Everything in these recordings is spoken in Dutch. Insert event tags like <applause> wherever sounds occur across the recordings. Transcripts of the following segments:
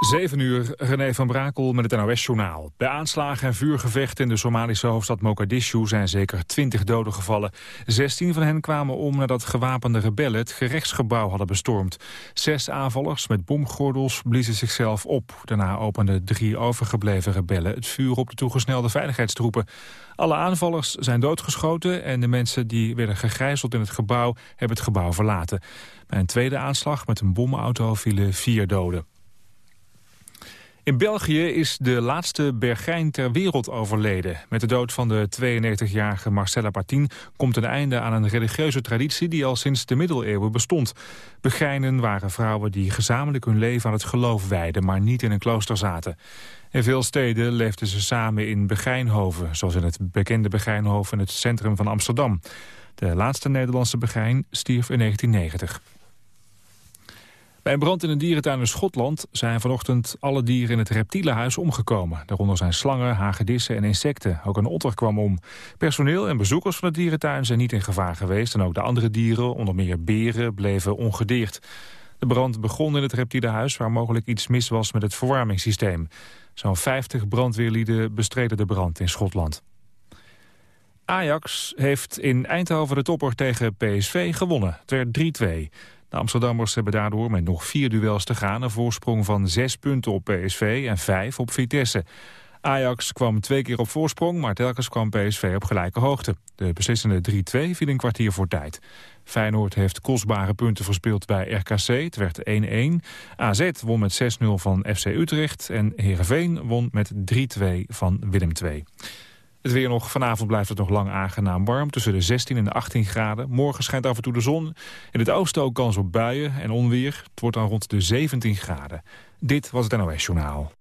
7 uur, René van Brakel met het NOS-journaal. Bij aanslagen en vuurgevechten in de Somalische hoofdstad Mogadishu zijn zeker 20 doden gevallen. 16 van hen kwamen om nadat gewapende rebellen het gerechtsgebouw hadden bestormd. Zes aanvallers met bomgordels bliezen zichzelf op. Daarna openden drie overgebleven rebellen het vuur op de toegesnelde veiligheidstroepen. Alle aanvallers zijn doodgeschoten en de mensen die werden gegijzeld in het gebouw hebben het gebouw verlaten. Bij een tweede aanslag met een bomauto vielen vier doden. In België is de laatste bergijn ter wereld overleden. Met de dood van de 92-jarige Marcella Partin komt een einde aan een religieuze traditie die al sinds de middeleeuwen bestond. Begijnen waren vrouwen die gezamenlijk hun leven aan het geloof wijden, maar niet in een klooster zaten. In veel steden leefden ze samen in begijnhoven, zoals in het bekende begijnhoven in het centrum van Amsterdam. De laatste Nederlandse begijn stierf in 1990. Bij een brand in een dierentuin in Schotland zijn vanochtend alle dieren in het reptielenhuis omgekomen. Daaronder zijn slangen, hagedissen en insecten. Ook een otter kwam om. Personeel en bezoekers van de dierentuin zijn niet in gevaar geweest. En ook de andere dieren, onder meer beren, bleven ongedeerd. De brand begon in het reptielenhuis waar mogelijk iets mis was met het verwarmingssysteem. Zo'n 50 brandweerlieden bestreden de brand in Schotland. Ajax heeft in Eindhoven de topper tegen PSV gewonnen. Het werd 3-2. De Amsterdammers hebben daardoor met nog vier duels te gaan... een voorsprong van zes punten op PSV en vijf op Vitesse. Ajax kwam twee keer op voorsprong, maar telkens kwam PSV op gelijke hoogte. De beslissende 3-2 viel een kwartier voor tijd. Feyenoord heeft kostbare punten verspeeld bij RKC. Het werd 1-1. AZ won met 6-0 van FC Utrecht. En Heerenveen won met 3-2 van Willem II. Het weer nog. Vanavond blijft het nog lang aangenaam warm. Tussen de 16 en de 18 graden. Morgen schijnt af en toe de zon. In het oosten ook kans op buien en onweer. Het wordt dan rond de 17 graden. Dit was het NOS Journaal.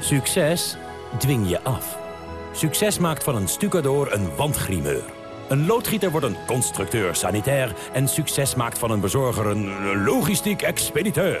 Succes dwing je af. Succes maakt van een stucador een wandgrimeur. Een loodgieter wordt een constructeur sanitair. En succes maakt van een bezorger een logistiek expediteur.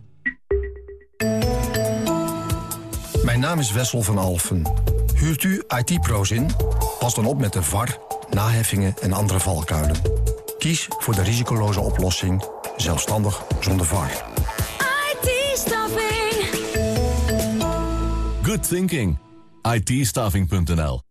Mijn naam is Wessel van Alfen. Huurt u IT-pro's in? Pas dan op met de VAR, naheffingen en andere valkuilen. Kies voor de risicoloze oplossing, zelfstandig zonder VAR. IT-staffing. Good thinking. it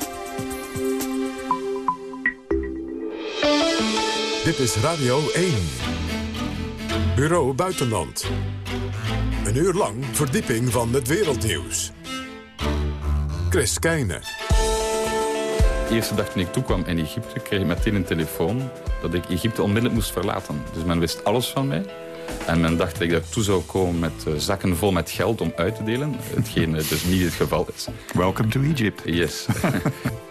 Dit is Radio 1. Bureau Buitenland. Een uur lang verdieping van het wereldnieuws. Chris Keijne. De eerste dag toen ik toekwam in Egypte kreeg ik meteen een telefoon dat ik Egypte onmiddellijk moest verlaten. Dus men wist alles van mij. En men dacht dat ik daartoe zou komen met uh, zakken vol met geld om uit te delen. Hetgeen dus niet het geval is. Welcome to Egypt. Yes. <laughs>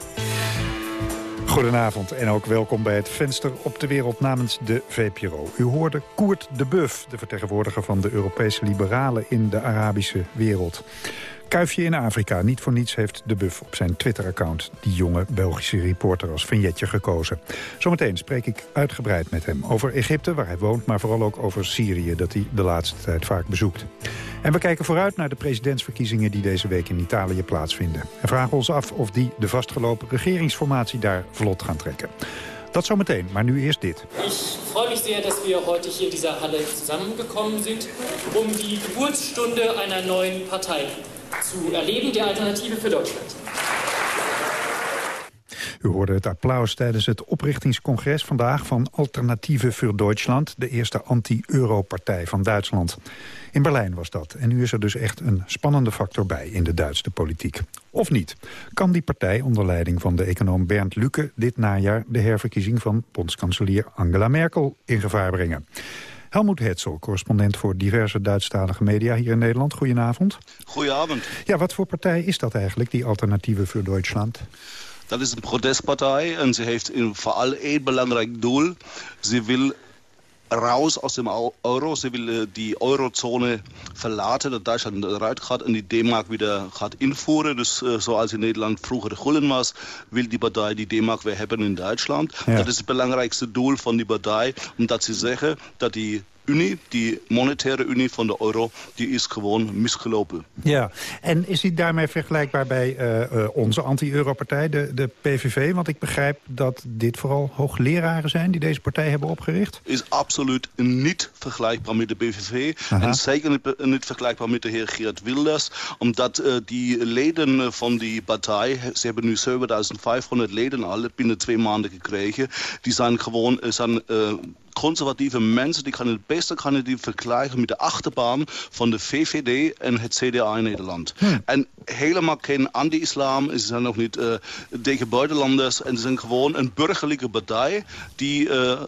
Goedenavond en ook welkom bij het Venster op de Wereld namens de VPRO. U hoorde Koert de Buff, de vertegenwoordiger van de Europese liberalen in de Arabische wereld. Kuifje in Afrika. Niet voor niets heeft de Buff op zijn Twitter-account... die jonge Belgische reporter als vignetje gekozen. Zometeen spreek ik uitgebreid met hem over Egypte, waar hij woont... maar vooral ook over Syrië, dat hij de laatste tijd vaak bezoekt. En we kijken vooruit naar de presidentsverkiezingen... die deze week in Italië plaatsvinden. En vragen ons af of die de vastgelopen regeringsformatie daar vlot gaan trekken. Dat zometeen, maar nu eerst dit. Ik freue mich sehr, dass wir heute hier in dieser Halle zusammengekommen sind, um die Geburtsstunde einer neuen Partei zu erleben, die Alternative für Deutschland. U hoorde het applaus tijdens het oprichtingscongres vandaag van Alternatieve voor Duitsland, de eerste anti-Euro-partij van Duitsland. In Berlijn was dat. En nu is er dus echt een spannende factor bij in de Duitse politiek. Of niet? Kan die partij onder leiding van de econoom Bernd Lucke dit najaar de herverkiezing van bondskanselier Angela Merkel in gevaar brengen? Helmoet Hetzel, correspondent voor diverse Duitsstalige media hier in Nederland. Goedenavond. Goedenavond. Ja, wat voor partij is dat eigenlijk, die Alternatieve voor Duitsland? Dat is een protestpartij en ze heeft vooral één belangrijk doel. Ze wil raus aus dem Euro. Sie will die Eurozone verlaten, dat Duitsland eruit gaat en die D-Mark wieder gaat invoeren. Dus uh, zoals in Nederland vroeger Gulden was, wil die partij die D-Mark weer hebben in Duitsland. Ja. Dat is het belangrijkste doel van die partij, omdat ze zeggen dat die Unie, die monetaire Unie van de euro, die is gewoon misgelopen. Ja, en is die daarmee vergelijkbaar bij uh, uh, onze anti-Euro-partij, de, de PVV? Want ik begrijp dat dit vooral hoogleraren zijn die deze partij hebben opgericht. Is absoluut niet vergelijkbaar met de PVV. Aha. En zeker niet, niet, vergelijkbaar met de heer Geert Wilders. Omdat uh, die leden van die partij, ze hebben nu 7500 leden al binnen twee maanden gekregen. Die zijn gewoon zijn, conservatieve mensen die kan het beste kan die vergelijken met de achterbaan van de VVD en het CDA in Nederland. Hm. En helemaal geen anti-islam, ze zijn ook niet uh, tegen buitenlanders en ze zijn gewoon een burgerlijke partij die uh,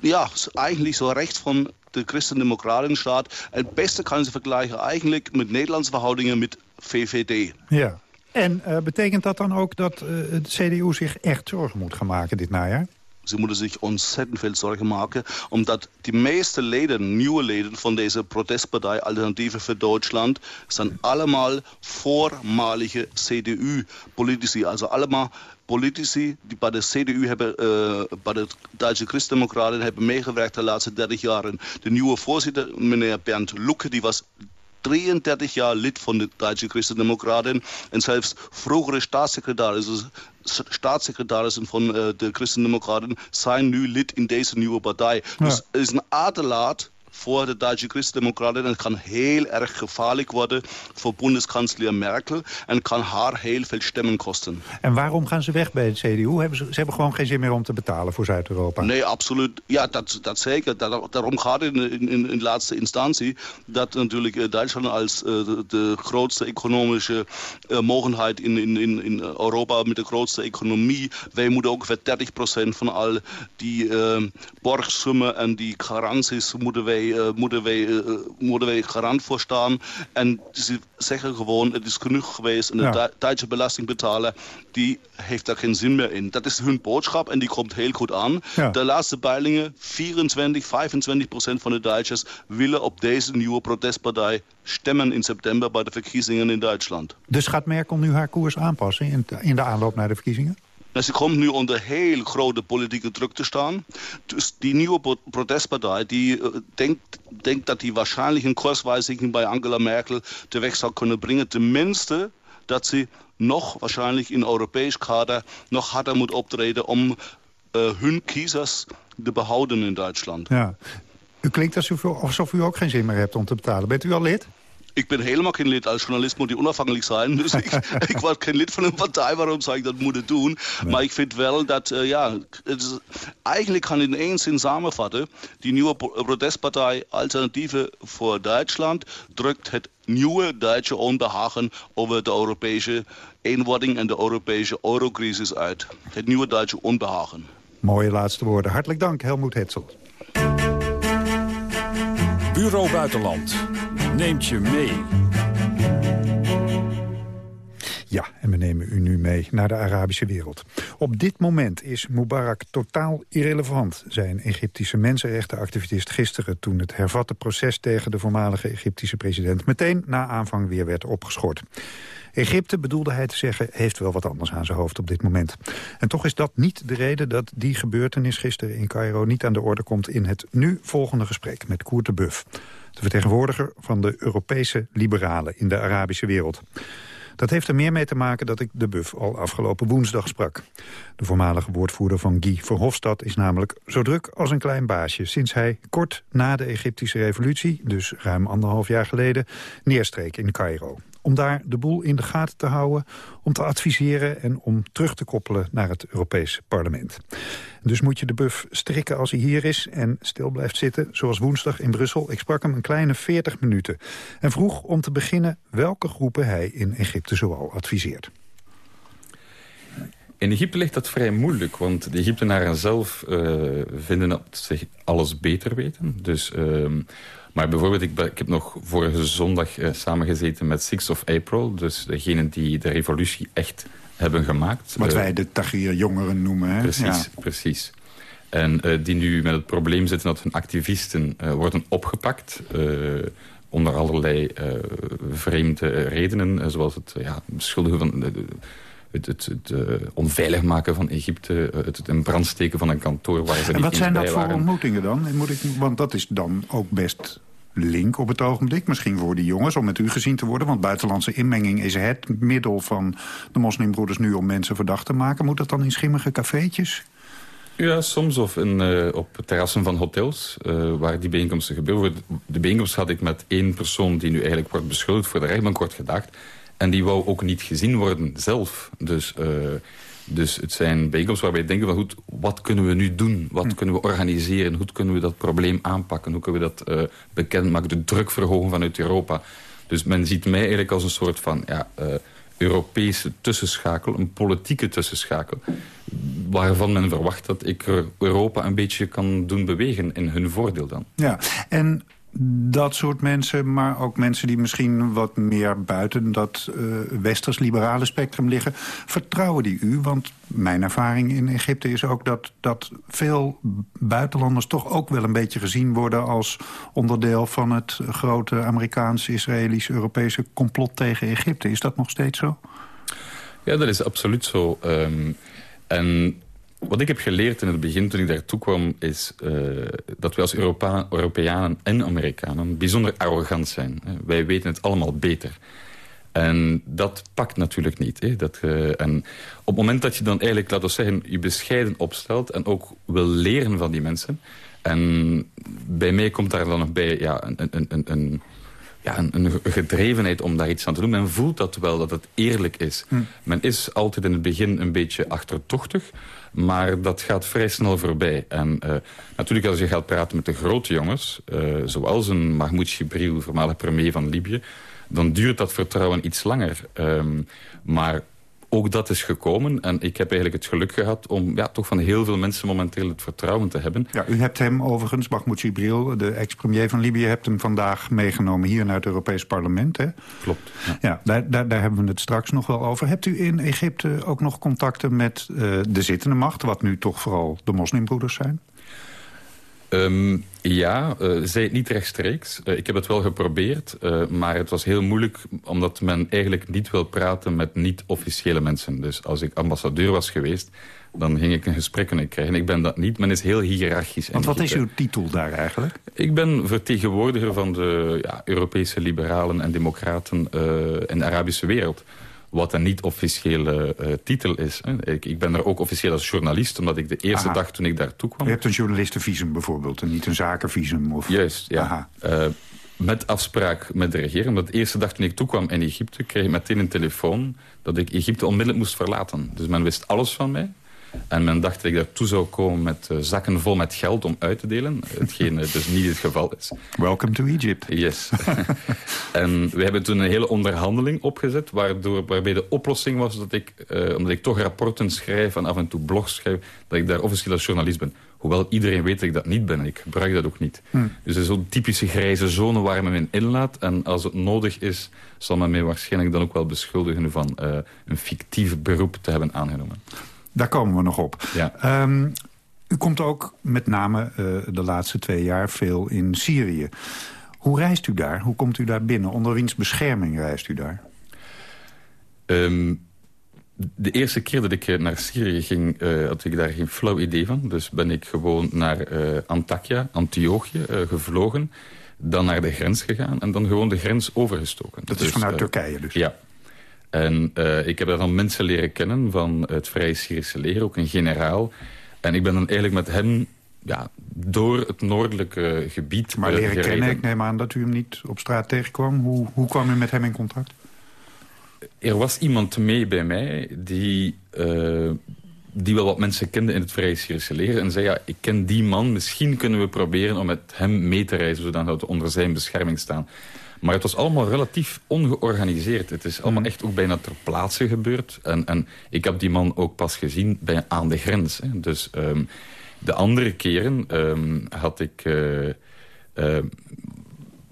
ja, eigenlijk zo recht van de Christen-Democraten staat. Het beste kan ze vergelijken eigenlijk met Nederlandse verhoudingen met VVD. Ja. En uh, betekent dat dan ook dat het CDU zich echt zorgen moet gaan maken dit najaar? Ze moeten zich ontzettend veel zorgen maken, omdat de meeste leden, nieuwe leden van deze protestpartij Alternatieve voor Duitsland, zijn allemaal voormalige CDU-politici. Also allemaal politici die bij de CDU hebben, uh, bij de Duitse Christendemocraten hebben meegewerkt de laatste 30 jaren. De nieuwe voorzitter, meneer Bernd Lucke, die was 33 jaar lid van de Duitse Christendemocraten en zelfs vroegere staatssecretaris, staatssecretarissen van uh, de Christendemocraten zijn nu lid in deze nieuwe partij. Ja. Dus het is een aderlaat voor de Duitse Christendemocraten. En het kan heel erg gevaarlijk worden voor bondskanselier Merkel. En kan haar heel veel stemmen kosten. En waarom gaan ze weg bij het CDU? Hebben ze, ze hebben gewoon geen zin meer om te betalen voor Zuid-Europa. Nee, absoluut. Ja, dat, dat zeker. Dat, daarom gaat het in, in, in laatste instantie dat natuurlijk Duitsland als uh, de, de, grootste economische uh, mogelijkheid in, in, in, in Europa met de grootste economie. Wij moeten ongeveer 30% van al die uh, borgsummen en die garanties moeten wij uh, moeten, wij, uh, moeten wij garant voor staan. En ze zeggen gewoon, het is genoeg geweest. En de ja. Duitse belastingbetaler, die heeft daar geen zin meer in. Dat is hun boodschap en die komt heel goed aan. Ja. De laatste peilingen, 24, 25 procent van de Duitsers willen op deze nieuwe protestpartij stemmen in september bij de verkiezingen in Duitsland. Dus gaat Merkel nu haar koers aanpassen in de aanloop naar de verkiezingen? Ze komt nu onder heel grote politieke druk te staan. Dus die nieuwe protestpartij die uh, denkt, denkt dat die waarschijnlijk een kurswijziging bij Angela Merkel teweeg zou kunnen brengen. Tenminste dat ze nog waarschijnlijk in Europees kader nog harder moet optreden om uh, hun kiezers te behouden in Duitsland. Ja. U klinkt alsof u ook geen zin meer hebt om te betalen. Bent u al lid? Ik ben helemaal geen lid. Als journalist moet je onafhankelijk zijn. Dus ik, <laughs> ik was geen lid van een partij. Waarom zou ik dat moeten doen? Nee. Maar ik vind wel dat, uh, ja, het is, eigenlijk kan in één zin samenvatten. Die nieuwe protestpartij Alternatieve voor Duitsland drukt het nieuwe Duitse onbehagen over de Europese eenwording en de Europese eurocrisis uit. Het nieuwe Duitse onbehagen. Mooie laatste woorden. Hartelijk dank, Helmoet Hetzel. Bureau Buitenland neemt je mee. Ja, en we nemen u nu mee naar de Arabische wereld. Op dit moment is Mubarak totaal irrelevant... zei een Egyptische mensenrechtenactivist gisteren... toen het hervatte proces tegen de voormalige Egyptische president... meteen na aanvang weer werd opgeschort. Egypte, bedoelde hij te zeggen, heeft wel wat anders aan zijn hoofd op dit moment. En toch is dat niet de reden dat die gebeurtenis gisteren in Cairo... niet aan de orde komt in het nu volgende gesprek met Koert de Buff de vertegenwoordiger van de Europese liberalen in de Arabische wereld. Dat heeft er meer mee te maken dat ik de Buff al afgelopen woensdag sprak. De voormalige woordvoerder van Guy Verhofstadt is namelijk zo druk als een klein baasje... sinds hij kort na de Egyptische revolutie, dus ruim anderhalf jaar geleden... neerstreek in Cairo om daar de boel in de gaten te houden... om te adviseren en om terug te koppelen naar het Europese parlement. Dus moet je de buff strikken als hij hier is en stil blijft zitten... zoals woensdag in Brussel. Ik sprak hem een kleine 40 minuten. En vroeg om te beginnen welke groepen hij in Egypte zoal adviseert. In Egypte ligt dat vrij moeilijk, want de Egyptenaren zelf uh, vinden dat ze alles beter weten. Dus... Uh, maar bijvoorbeeld, ik, ik, heb nog vorige zondag uh, samengezeten met 6 of April. Dus degenen die de revolutie echt hebben gemaakt. Wat wij de Tahrir-jongeren noemen. Hè? Precies, ja. precies. En uh, die nu met het probleem zitten dat hun activisten worden opgepakt. onder allerlei vreemde redenen. zoals het ja, beschuldigen van... het, het, het onveilig maken van Egypte, het, het in brand steken van een kantoor waar ze en niet wat zijn dat voor ontmoetingen dan? Moet ik, want dat is dan ook best link op het ogenblik. Misschien voor die jongens om met u gezien te worden. Want buitenlandse inmenging is het middel van de moslimbroeders nu om mensen verdacht te maken. Moet dat dan in schimmige cafeetjes? Ja, soms of in, uh, op terrassen van hotels uh, waar die bijeenkomsten gebeuren. De bijeenkomst had ik met één persoon die nu eigenlijk wordt beschuldigd voor de rechtbank wordt gedacht. En die wou ook niet gezien worden zelf. Dus... Uh, dus het zijn bijeenkomsten waarbij we denken van goed, wat kunnen we nu doen? Wat hm. kunnen we organiseren? Hoe kunnen we dat probleem aanpakken? Hoe kunnen we dat uh, bekendmaken? De druk verhogen vanuit Europa. Dus men ziet mij eigenlijk als een soort van ja, uh, Europese tussenschakel, een politieke tussenschakel, waarvan men verwacht dat ik Europa een beetje kan doen bewegen in hun voordeel dan. Ja, en dat soort mensen, maar ook mensen die misschien wat meer buiten dat uh, westers-liberale spectrum liggen, vertrouwen die u? Want mijn ervaring in Egypte is ook dat, dat veel buitenlanders toch ook wel een beetje gezien worden als onderdeel van het grote Amerikaans-Israëlisch-Europese complot tegen Egypte. Is dat nog steeds zo? Ja, dat is absoluut zo. Um, en wat ik heb geleerd in het begin toen ik daartoe kwam... is uh, dat wij als Europa Europeanen en Amerikanen bijzonder arrogant zijn. Wij weten het allemaal beter. En dat pakt natuurlijk niet. Hè? Dat, uh, en op het moment dat je dan eigenlijk, laten we zeggen... je bescheiden opstelt en ook wil leren van die mensen... en bij mij komt daar dan nog bij ja, een, een, een, een ja, een, een, gedrevenheid om daar iets aan te doen. Men voelt dat wel, dat het eerlijk is. Hm. Men is altijd in het begin een beetje achtertochtig. Maar dat gaat vrij snel voorbij. En uh, natuurlijk als je gaat praten met de grote jongens... Uh, zoals een Mahmoud Jibril, voormalig premier van Libië... dan duurt dat vertrouwen iets langer. Um, maar ook dat is gekomen. En ik heb eigenlijk het geluk gehad om ja, toch van heel veel mensen momenteel het vertrouwen te hebben. Ja, u hebt hem overigens, Mahmoud Jibril, de ex-premier van Libië... hebt hem vandaag meegenomen hier naar het Europees Parlement. Hè? Klopt. Ja, ja daar, daar, daar, hebben we het straks nog wel over. Hebt u in Egypte ook nog contacten met uh, de zittende macht... wat nu toch vooral de moslimbroeders zijn? Um, ja, uh, zij niet rechtstreeks. Uh, ik heb het wel geprobeerd, uh, maar het was heel moeilijk... omdat men eigenlijk niet wil praten met niet-officiële mensen. Dus als ik ambassadeur was geweest, dan ging ik een gesprek kunnen krijgen. Ik ben dat niet, men is heel hiërarchisch. Want wat is uw titel daar eigenlijk? Ik ben vertegenwoordiger van de ja, Europese liberalen en democraten in de Arabische wereld wat een niet-officiële uh, titel is. Hè. Ik, ik, ben er ook officieel als journalist, omdat ik de eerste dag toen ik daartoe kwam... Je hebt een journalistenvisum bijvoorbeeld, en niet een zakenvisum? Of... Juist, ja. Uh, met afspraak met de regering. Omdat de eerste dag toen ik toekwam in Egypte... kreeg ik meteen een telefoon dat ik Egypte onmiddellijk moest verlaten. Dus men wist alles van mij. En men dacht dat ik daartoe zou komen met uh, zakken vol met geld om uit te delen. Hetgeen dus niet het geval is. Welcome to Egypt. Yes. <laughs> en we hebben toen een hele onderhandeling opgezet... Waardoor, waarbij de oplossing was dat ik, uh, omdat ik toch rapporten schrijf... en af en toe blogs schrijf, dat ik daar officieel als journalist ben. Hoewel iedereen weet dat ik dat niet ben. Ik gebruik dat ook niet. Hm. Dus het is zo'n typische grijze zone waar men me in inlaat. En als het nodig is, zal men mij waarschijnlijk dan ook wel beschuldigen... van een fictief beroep te hebben aangenomen. Daar komen we nog op. Ja. Um, u komt ook met name uh, de laatste twee jaar veel in Syrië. Hoe reist u daar? Hoe komt u daar binnen? Onder wiens bescherming reist u daar? Um, de eerste keer dat ik naar Syrië ging, uh, had ik daar geen flauw idee van. Dus ben ik gewoon naar uh, Antakya, Antiochië, gevlogen. Dan naar de grens gegaan en dan gewoon de grens overgestoken. Dat is vanuit Turkije dus? Ja. En ik heb daar dan mensen leren kennen van het Vrije Syrische leger, ook een generaal. En ik ben dan eigenlijk met hem ja, door het noordelijke gebied Maar leren gereden. kennen, ik neem aan dat u hem niet op straat tegenkwam. Hoe, hoe kwam u met hem in contact? Er was iemand mee bij mij die, uh, die wel wat mensen kende in het Vrije Syrische leger. En zei, ja, ik ken die man, misschien kunnen we proberen om met hem mee te reizen... zodat we onder zijn bescherming staan. Maar het was allemaal relatief ongeorganiseerd. Het is allemaal echt ook bijna ter plaatse gebeurd. En, en ik heb die man ook pas gezien bij, aan de grens. Hè. Dus um, de andere keren um, had ik... Uh, uh,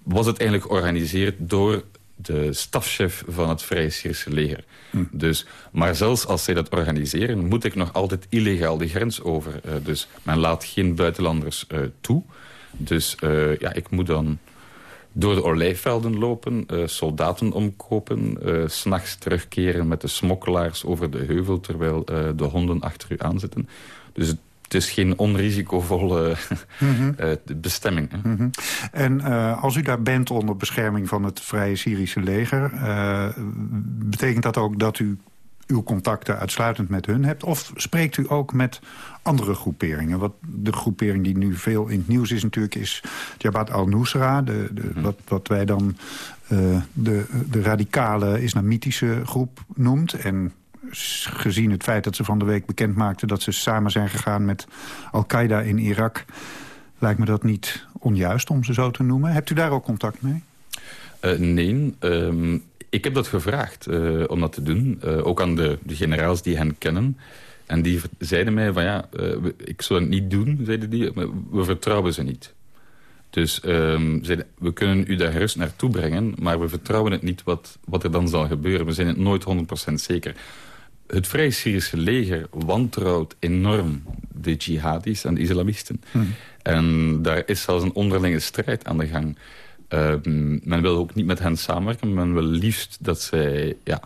was het eigenlijk georganiseerd door de stafchef van het Vrije Syrische leger. Hm. Dus, maar zelfs als zij dat organiseren, moet ik nog altijd illegaal de grens over. Uh, dus men laat geen buitenlanders uh, toe. Dus ja, ik moet dan door de olijfvelden lopen, soldaten omkopen... s s'nachts terugkeren met de smokkelaars over de heuvel... terwijl de honden achter u aanzitten. Dus het het is geen onrisicovolle mm -hmm. uh, bestemming. Hè? Mm -hmm. En uh, als u daar bent onder bescherming van het Vrije Syrische leger... Uh, betekent dat ook dat u uw contacten uitsluitend met hun hebt? Of spreekt u ook met andere groeperingen? Wat de groepering die nu veel in het nieuws is natuurlijk... is Jabhat al-Nusra, de, de, -hmm. wat, wat wij dan de, de radicale islamitische groep noemt... en gezien het feit dat ze van de week bekend maakten... dat ze samen zijn gegaan met Al-Qaeda in Irak... lijkt me dat niet onjuist om ze zo te noemen. Hebt u daar ook contact mee? Uh, nee, um, ik heb dat gevraagd uh, om dat te doen. Ook aan de, de generaals die hen kennen. En die zeiden mij van ja, ik zou het niet doen, zeiden die. Maar we vertrouwen ze niet. Dus um, zeiden, we kunnen u daar gerust naartoe brengen... maar we vertrouwen het niet wat, wat er dan zal gebeuren. We zijn het nooit 100% zeker het Vrije Syrische leger wantrouwt enorm de jihadis en de islamisten. Hmm. En daar is zelfs een onderlinge strijd aan de gang. Uh, men wil ook niet met hen samenwerken. Men wil liefst dat zij... Ja,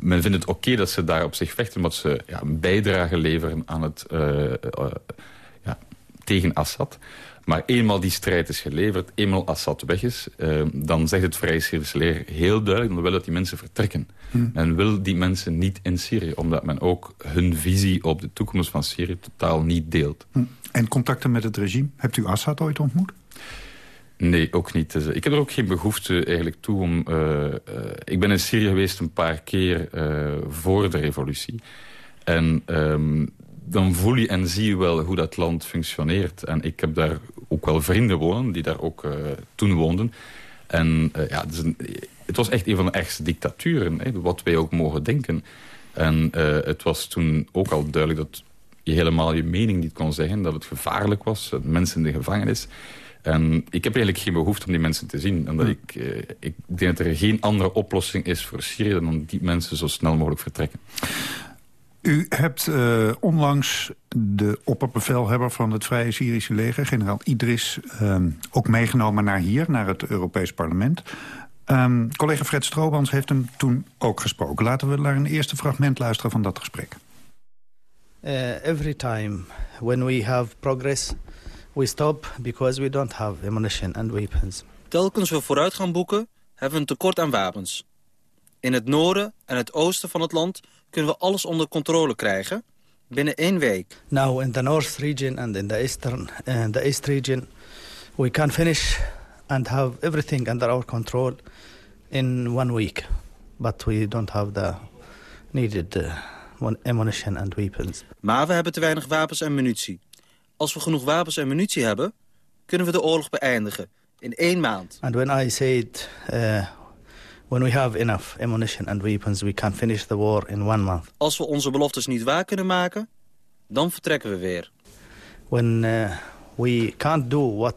men vindt het oké okay dat ze daar op zich vechten... omdat ze ja, een bijdrage leveren aan het, uh, uh, ja, tegen Assad. Maar eenmaal die strijd is geleverd, eenmaal Assad weg is... Uh, dan zegt het Vrije Syrische leger heel duidelijk... men wil dat die mensen vertrekken. Hmm. Men wil die mensen niet in Syrië... omdat men ook hun visie op de toekomst van Syrië totaal niet deelt. Hmm. En contacten met het regime? Hebt u Assad ooit ontmoet? Nee, ook niet. Dus, ik heb er ook geen behoefte eigenlijk toe om... Uh, uh, ik ben in Syrië geweest een paar keer voor de revolutie. En... Um, dan voel je en zie je wel hoe dat land functioneert. En ik heb daar ook wel vrienden wonen, die daar ook toen woonden. En ja, het, was echt een van de ergste dictaturen, hè, wat wij ook mogen denken. En het was toen ook al duidelijk dat je helemaal je mening niet kon zeggen. Dat het gevaarlijk was, dat mensen in de gevangenis. En ik heb eigenlijk geen behoefte om die mensen te zien. En dat ik, ik denk dat er geen andere oplossing is voor Syrië... dan die mensen zo snel mogelijk vertrekken. U hebt uh, onlangs de opperbevelhebber van het Vrije Syrische leger... generaal Idris, um, ook meegenomen naar hier, naar het Europees Parlement. Um, collega Fred Stroobans heeft hem toen ook gesproken. Laten we naar een eerste fragment luisteren van dat gesprek. Uh, every time when we have progress, we stop because we don't have ammunition and weapons. Telkens we vooruit gaan boeken, hebben we een tekort aan wapens. In het noorden en het oosten van het land kunnen we alles onder controle krijgen binnen één week. Now in the north region and in the eastern and the east region we can finish and have everything under our control in one week. But we don't have the needed uh, ammunition and weapons. Maar we hebben te weinig wapens en munitie. Als we genoeg wapens en munitie hebben, kunnen we de oorlog beëindigen in één maand. And when I said uh, When we have enough ammunition and weapons, we can finish the war in one month. Als we onze beloftes niet waar kunnen maken, dan vertrekken we weer. When uh, we can't do what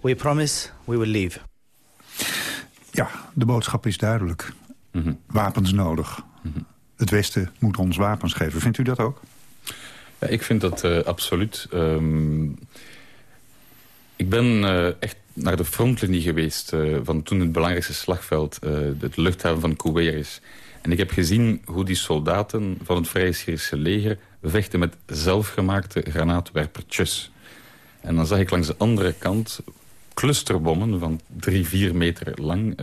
we promise, we will leave. Ja, de boodschap is duidelijk. Mhm. Wapens nodig. Het Westen moet ons wapens geven. Vindt u dat ook? Ik vind dat uh, absoluut. Um, ik ben uh, echt naar de frontlinie geweest uh, van toen het belangrijkste slagveld, het luchthaven van Kuwait is. En ik heb gezien hoe die soldaten van het Vrije Syrische leger vechten met zelfgemaakte granaatwerpertjes. En dan zag ik langs de andere kant clusterbommen van drie, vier meter lang...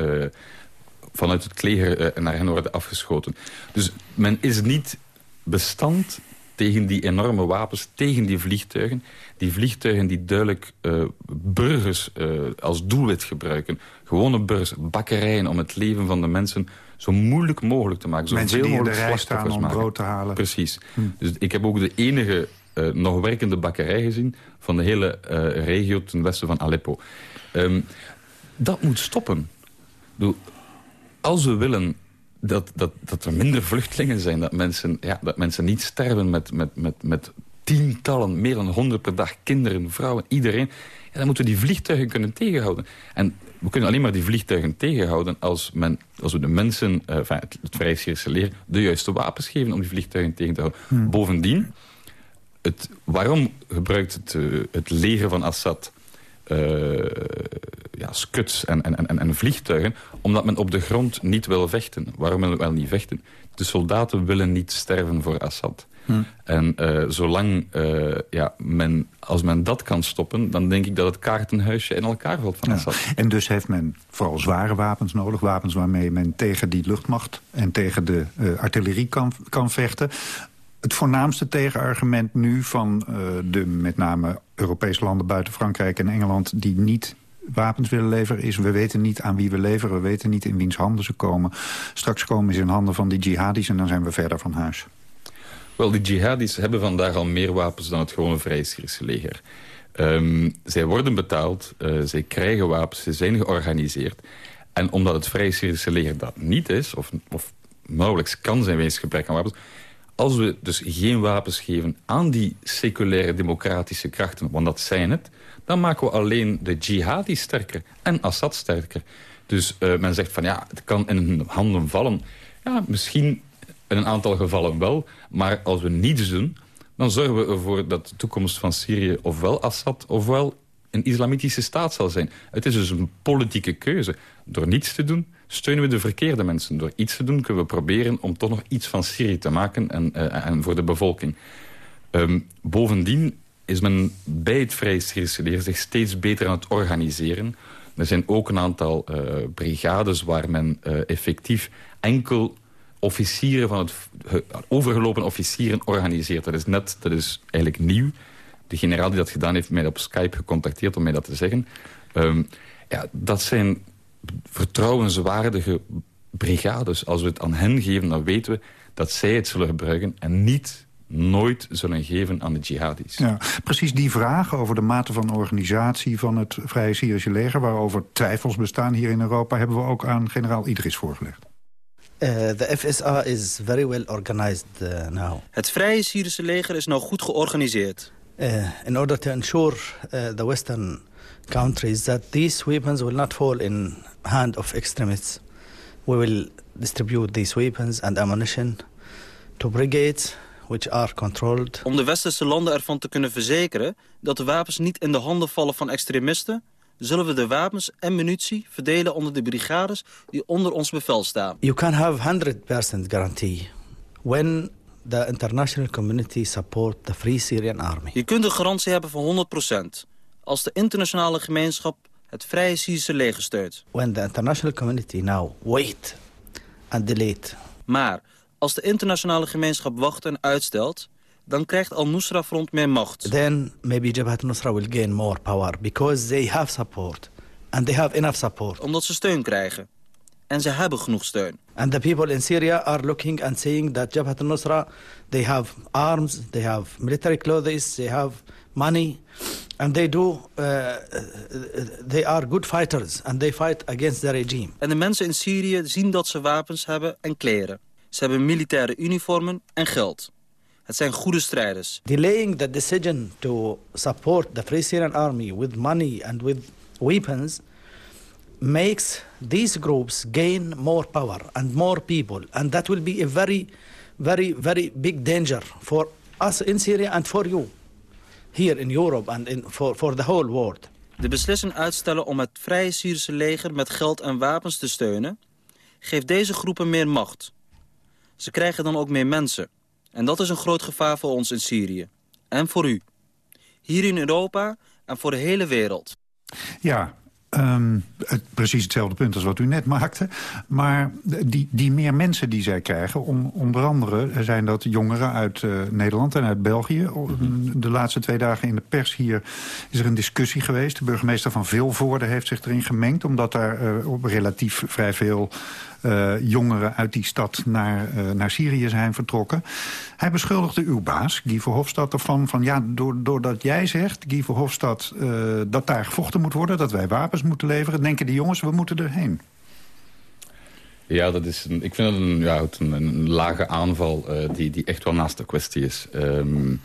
Vanuit het leger naar hen worden afgeschoten. Dus men is niet bestand tegen die enorme wapens, tegen die vliegtuigen. Die vliegtuigen die duidelijk uh, burgers als doelwit gebruiken. Gewone burgers, bakkerijen om het leven van de mensen zo moeilijk mogelijk te maken. Zo Mensen veel die in de mogelijk rij staan om maken. brood te halen. Precies. Dus ik heb ook de enige uh, nog werkende bakkerij gezien... van de hele regio ten westen van Aleppo. Um, dat moet stoppen. Als we willen dat, dat, dat er minder vluchtelingen zijn... dat mensen, ja, dat mensen niet sterven met, met, met, met tientallen, meer dan honderd per dag... kinderen, vrouwen, iedereen... Ja, dan moeten we die vliegtuigen kunnen tegenhouden. En we kunnen alleen maar die vliegtuigen tegenhouden... als, men, als we de mensen, uh, enfin, het, het Syrische leger... de juiste wapens geven om die vliegtuigen tegen te houden. Hmm. Bovendien, het, waarom gebruikt het, uh, het leger van Assad... Uh, ja, skuts en, en, en, en vliegtuigen... omdat men op de grond niet wil vechten. Waarom wil men niet vechten? De soldaten willen niet sterven voor Assad. Hm. En uh, zolang uh, ja, men, als men dat kan stoppen... dan denk ik dat het kaartenhuisje in elkaar valt van Ja. Assad. En dus heeft men vooral zware wapens nodig. Wapens waarmee men tegen die luchtmacht en tegen de uh, artillerie kan, kan vechten. Het voornaamste tegenargument nu van de met name Europese landen buiten Frankrijk en Engeland... die niet wapens willen leveren is... we weten niet aan wie we leveren, we weten niet in wiens handen ze komen. Straks komen ze in handen van die jihadis en dan zijn we verder van huis. Wel, die jihadis hebben vandaag al meer wapens dan het gewone Vrije Syrische leger. Um, zij worden betaald, uh, zij krijgen wapens, ze zijn georganiseerd. En omdat het Vrije Syrische leger dat niet is, of, of nauwelijks kan zijn wegens gebrek aan wapens... als we dus geen wapens geven aan die seculaire democratische krachten... want dat zijn het, dan maken we alleen de jihadis sterker en Assad sterker. Dus uh, men zegt van ja, het kan in hun handen vallen. Ja, misschien in een aantal gevallen wel. Maar als we niets doen, dan zorgen we ervoor dat de toekomst van Syrië... ofwel Assad, ofwel een islamitische staat zal zijn. Het is dus een politieke keuze. Door niets te doen, steunen we de verkeerde mensen. Door iets te doen kunnen we proberen om toch nog iets van Syrië te maken... en, uh, en voor de bevolking. Um, bovendien is men bij het Vrije Syrische leger zich steeds beter aan het organiseren. Er zijn ook een aantal uh, brigades waar men uh, effectief enkel officieren van het overgelopen officieren organiseert. Dat is net, dat is eigenlijk nieuw. De generaal die dat gedaan heeft mij op Skype gecontacteerd om mij dat te zeggen. Um, ja, dat zijn vertrouwenswaardige brigades. Als we het aan hen geven, dan weten we dat zij het zullen gebruiken en niet nooit zullen geven aan de jihadis. Ja, precies die vraag over de mate van organisatie van het Vrije Syrische leger... waarover twijfels bestaan hier in Europa... hebben we ook aan generaal Idris voorgelegd. Uh, the FSA is very well organized uh, now. Het Vrije Syrische leger is nou goed georganiseerd. Uh, in order to ensure the Western countries that these weapons will not fall in hand of extremists, we will distribute these weapons and ammunition to brigades which are controlled. Om de westerse landen ervan te kunnen verzekeren dat de wapens niet in de handen vallen van extremisten, zullen we de wapens en munitie verdelen onder de brigades die onder ons bevel staan. You can have 100% guarantee when the international community support the Free Syrian Army. Je kunt een garantie hebben van 100% als de internationale gemeenschap het Vrije Syrische leger steunt. When the international community now wait and delayed. Maar als de internationale gemeenschap wacht en uitstelt, dan krijgt Al-Nusra Front meer macht. Then maybe Jabhat Nusra will gain more power because they have support and they have enough support. Omdat ze steun krijgen. En ze hebben genoeg steun. And the people in Syria are looking and saying that Jabhat Nusra they have arms, they have military clothes, they have money and they do uh, they are good fighters and they fight against the regime. En de mensen in Syrië zien dat ze wapens hebben en kleren. Ze hebben militaire uniformen en geld. Het zijn goede strijders. Delaying the decision to support the Free Syrian Army with money and with weapons makes these groups gain more power and more people. And that will be a very, very, very big danger for us in Syria and for you here in Europe in, for, for the whole world. De beslissing uitstellen om het Vrije Syrische leger met geld en wapens te steunen... geeft deze groepen meer macht. Ze krijgen dan ook meer mensen. En dat is een groot gevaar voor ons in Syrië. En voor u. Hier in Europa en voor de hele wereld. Ja, Ehm, precies hetzelfde punt als wat u net maakte. Maar die, die meer mensen die zij krijgen... Onder andere zijn dat jongeren uit uh, Nederland en uit België. De laatste twee dagen in de pers hier is er een discussie geweest. De burgemeester van Vilvoorde heeft zich erin gemengd... omdat daar uh, relatief vrij veel jongeren uit die stad naar, uh, naar Syrië zijn vertrokken. Hij beschuldigde uw baas, Guy Verhofstadt, ervan van... ja, doordat jij zegt, Guy Verhofstadt, uh, dat daar gevochten moet worden... dat wij wapens moeten leveren, denken die jongens, we moeten erheen. Ja, dat is ik vind dat een, ja, een, een lage aanval die, die echt wel naast de kwestie is. Um,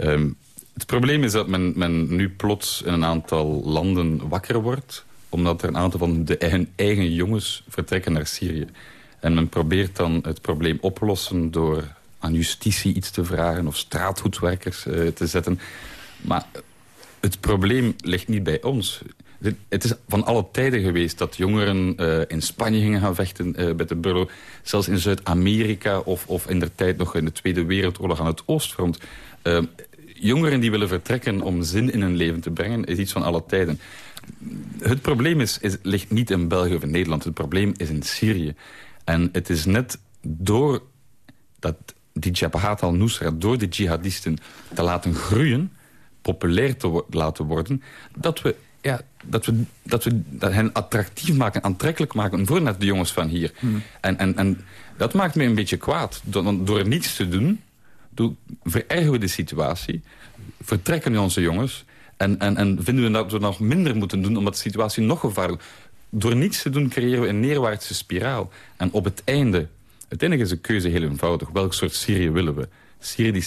um, het probleem is dat men, men nu plots in een aantal landen wakker wordt omdat er een aantal van de eigen, eigen jongens vertrekken naar Syrië. En men probeert dan het probleem oplossen door aan justitie iets te vragen... of straathoedwerkers uh, te zetten. Maar het probleem ligt niet bij ons. Het is van alle tijden geweest dat jongeren uh, in Spanje gingen gaan vechten uh, bij de burro. Zelfs in Zuid-Amerika of, of in de tijd nog in de Tweede Wereldoorlog aan het Oostfront. Uh, jongeren die willen vertrekken om zin in hun leven te brengen is iets van alle tijden. Het probleem is, is, ligt niet in België of in Nederland. Het probleem is in Syrië. En het is net door dat die Jabhat al-Nusra... door de jihadisten te laten groeien, populair te wo laten worden... dat we, ja, dat we, dat we dat hen attractief maken, aantrekkelijk maken... voor net de jongens van hier. Hmm. En, en, en dat maakt me een beetje kwaad. Door, door niets te doen, verergen we de situatie... vertrekken onze jongens... En, en, en vinden we dat we nog minder moeten doen omdat de situatie nog gevaarlijker Door niets te doen creëren we een neerwaartse spiraal. En op het einde, enige is de keuze heel eenvoudig. Welk soort Syrië willen we? Syrië die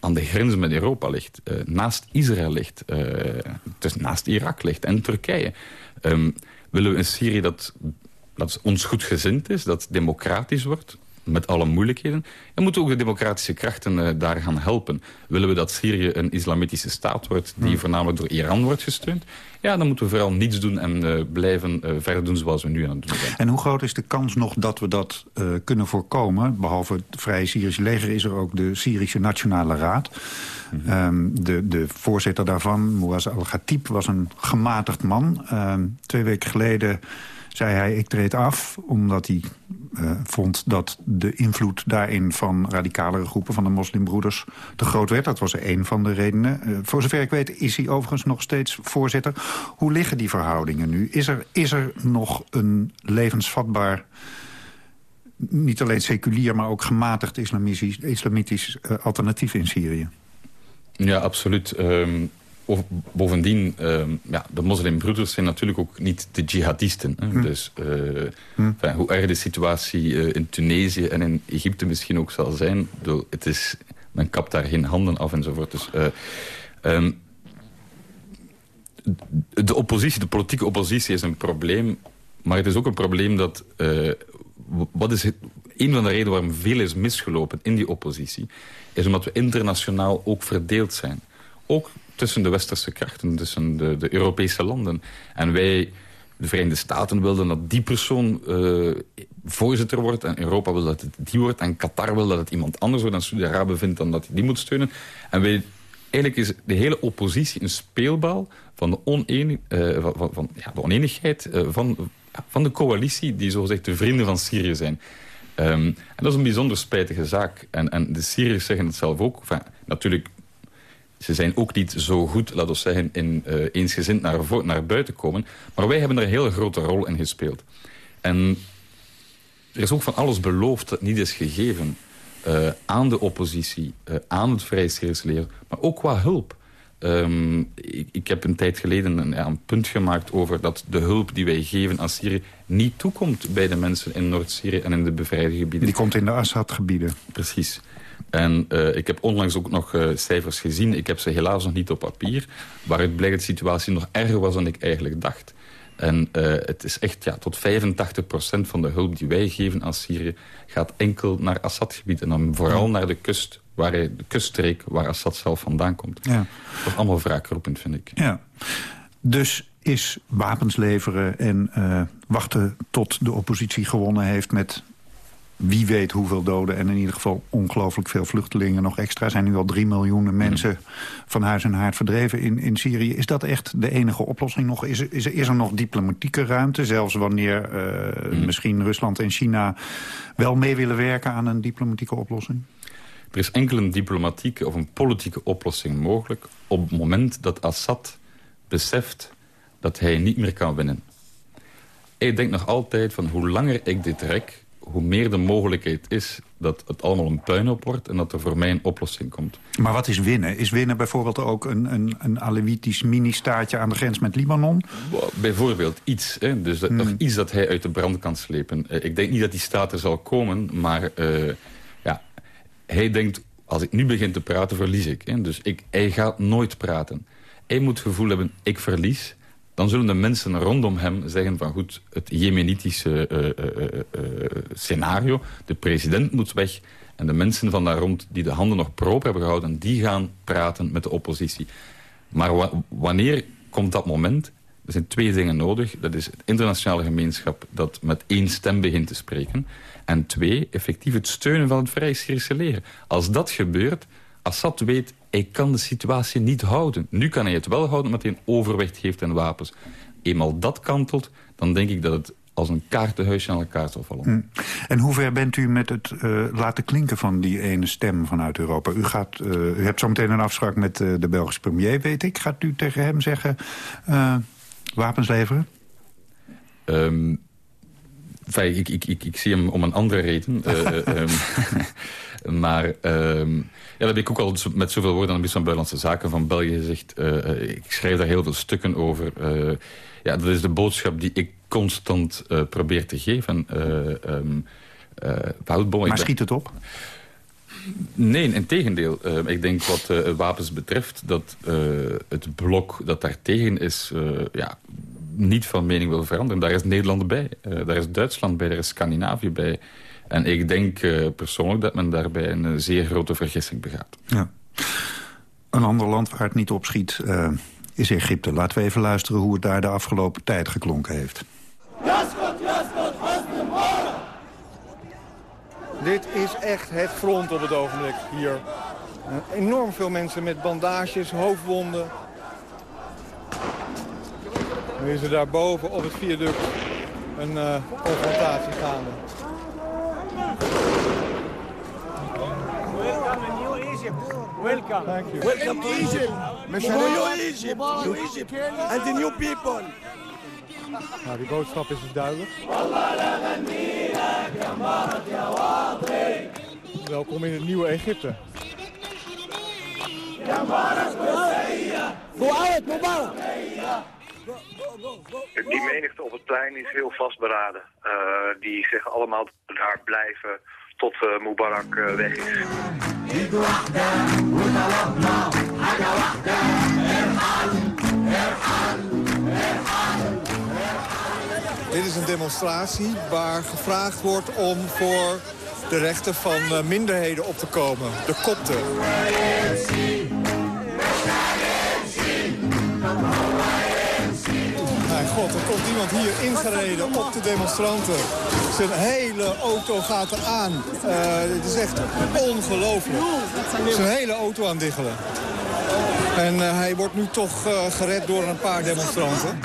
aan de grens met Europa ligt, uh, naast Israël ligt, uh, dus naast Irak ligt en Turkije. Um, willen we een Syrië dat, dat ons goed gezind is, dat democratisch wordt, met alle moeilijkheden. En moeten ook de democratische krachten uh, daar gaan helpen. Willen we dat Syrië een islamitische staat wordt... die hmm. voornamelijk door Iran wordt gesteund... ja, dan moeten we vooral niets doen en uh, blijven uh, verder doen zoals we nu aan het doen zijn. En hoe groot is de kans nog dat we dat kunnen voorkomen? Behalve het Vrije Syrische leger is er ook de Syrische Nationale Raad. -hmm. um, de, de voorzitter daarvan, Mouaz al-Ghatib, was een gematigd man. Um, twee weken geleden zei hij, ik treed af, omdat hij uh, vond dat de invloed daarin van radicalere groepen van de moslimbroeders te groot werd. Dat was een van de redenen. Uh, voor zover ik weet is hij overigens nog steeds voorzitter. Hoe liggen die verhoudingen nu? Is er, is er nog een levensvatbaar niet alleen seculier, maar ook gematigd islamitisch, uh, alternatief in Syrië? Ja, absoluut. Um, bovendien, uh, ja, de moslimbroeders zijn natuurlijk ook niet de jihadisten. Hm. Dus uh, hm. hoe erg de situatie uh, in Tunesië en in Egypte misschien ook zal zijn... Bedoel, het is, men kapt daar geen handen af enzovoort. Dus, um, de oppositie, de politieke oppositie is een probleem... maar het is ook een probleem dat... wat is het, een van de redenen waarom veel is misgelopen in die oppositie... is omdat we internationaal ook verdeeld zijn. Ook tussen de westerse krachten, tussen de, de Europese landen. En wij, de Verenigde Staten, wilden dat die persoon uh, voorzitter wordt. En Europa wil dat het die wordt. En Qatar wil dat het iemand anders wordt. En Saudi-Arabië vindt dan dat hij die moet steunen. En wij, eigenlijk is de hele oppositie een speelbal van de, onenig, uh, van, van, ja, de oneenigheid uh, van, van de coalitie... die zogezegd de vrienden van Syrië zijn. Um, en dat is een bijzonder spijtige zaak. En, en de Syriërs zeggen het zelf ook. Enfin, natuurlijk ze zijn ook niet zo goed, laten we zeggen, in uh, eensgezind naar, naar buiten komen. Maar wij hebben er een hele grote rol in gespeeld. En er is ook van alles beloofd dat niet is gegeven. Uh, aan de oppositie, uh, aan het vrijheidsleer, maar ook qua hulp. Um, ik, ik, heb een tijd geleden een, ja, een, punt gemaakt over dat de hulp die wij geven aan Syrië niet toekomt bij de mensen in Noord-Syrië en in de bevrijde gebieden. Die komt in de Assad-gebieden. Precies. En uh, ik heb onlangs ook nog uh, cijfers gezien. Ik heb ze helaas nog niet op papier. Waaruit blijkt dat de situatie nog erger was dan ik eigenlijk dacht. En uh, het is echt ja, tot 85% van de hulp die wij geven aan Syrië... gaat enkel naar Assad-gebied. En dan vooral naar de kust, waar hij, de kuststreek waar Assad zelf vandaan komt. Ja. Dat is allemaal wraakroepend, vind ik. Ja. Dus is wapens leveren en wachten tot de oppositie gewonnen heeft... met wie weet hoeveel doden en in ieder geval ongelooflijk veel vluchtelingen nog extra. Er zijn nu al drie miljoen mensen van huis en haard verdreven in, in Syrië. Is dat echt de enige oplossing nog? Is, is, is er nog diplomatieke ruimte? Zelfs wanneer uh, misschien Rusland en China wel mee willen werken aan een diplomatieke oplossing? Er is enkel een diplomatieke of een politieke oplossing mogelijk... op het moment dat Assad beseft dat hij niet meer kan winnen. Ik denk nog altijd van hoe langer ik dit rek hoe meer de mogelijkheid is dat het allemaal een puinhoop wordt... en dat er voor mij een oplossing komt. Maar wat is winnen? Is winnen bijvoorbeeld ook een, een, een Alawitisch mini-staatje aan de grens met Libanon? Bijvoorbeeld iets. Hè? Dus dat, nog hmm. iets dat hij uit de brand kan slepen. Eh, ik denk niet dat die staat er zal komen, maar uh, ja, hij denkt... als ik nu begin te praten, verlies ik. Hè? Dus ik, hij gaat nooit praten. Hij moet het gevoel hebben, ik verlies dan zullen de mensen rondom hem zeggen van goed, het jemenitische uh, uh, uh, scenario, de president moet weg en de mensen van daar rond die de handen nog proper hebben gehouden, die gaan praten met de oppositie. Maar wa wanneer komt dat moment? Er zijn twee dingen nodig. Dat is het internationale gemeenschap dat met één stem begint te spreken. En twee, effectief het steunen van het Vrije Syrische leger. Als dat gebeurt, Assad weet, hij kan de situatie niet houden. Nu kan hij het wel houden omdat hij een overwicht heeft in wapens. Eenmaal dat kantelt, dan denk ik dat het als een kaartenhuisje aan elkaar zal vallen. Mm. En hoe ver bent u met het uh, laten klinken van die ene stem vanuit Europa? U, gaat, uh, u hebt zometeen een afspraak met uh, de Belgische premier, weet ik. Gaat u tegen hem zeggen, wapens leveren? Um, ik, ik, ik, ik, zie hem om een andere reden. um, <laughs> <laughs> Maar um, ja, dat heb ik ook al met zoveel woorden aan de minister van Buitenlandse Zaken van België gezegd. Uh, ik schrijf daar heel veel stukken over. Uh, ja, dat is de boodschap die ik constant uh, probeer te geven. Um, maar schiet het op? Nee, in tegendeel. Uh, ik denk wat uh, wapens betreft dat uh, het blok dat daartegen is... ja, niet van mening wil veranderen. Daar is Nederland bij, daar is Duitsland bij, daar is Scandinavië bij... En ik denk uh, persoonlijk dat men daarbij een uh, zeer grote vergissing begaat. Ja. Een ander land waar het niet opschiet uh, is Egypte. Laten we even luisteren hoe het daar de afgelopen tijd geklonken heeft. Dit is echt het front op het ogenblik hier. enorm veel mensen met bandages, hoofdwonden. Nu is er daarboven op het viaduct een confrontatie gaande. Welcome to New Egypt. Welcome. Thank you. Welcome to Egypt. New Egypt. New Egypt. And the new people. Nou, die boodschap is dus duidelijk. Welkom in het nieuwe Egypte. Die menigte op het plein is heel vastberaden. Uh, die zeggen allemaal daar blijven tot uh, Mubarak uh, weg is. Dit is een demonstratie waar gevraagd wordt om voor de rechten van minderheden op te komen. De kopten. Er komt iemand hier ingereden op de demonstranten. Zijn hele auto gaat er aan. Uh, het is echt ongelooflijk. Zijn hele auto aan diggelen. En uh, hij wordt nu toch uh, gered door een paar demonstranten.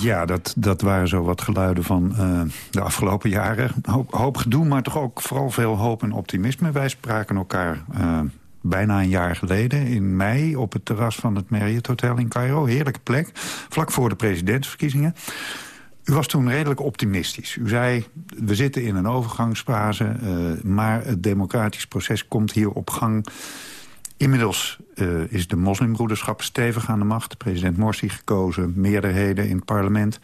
Ja, dat, dat waren zo wat geluiden van uh, de afgelopen jaren. Hoop, gedoe, maar toch ook vooral veel hoop en optimisme. Wij spraken elkaar uh, bijna een jaar geleden in mei... op het terras van het Marriott Hotel in Cairo. Heerlijke plek, vlak voor de presidentsverkiezingen. U was toen redelijk optimistisch. U zei, we zitten in een overgangsfase... Uh, maar het democratisch proces komt hier op gang... Inmiddels uh, is de moslimbroederschap stevig aan de macht. President Morsi gekozen, meerderheden in het parlement.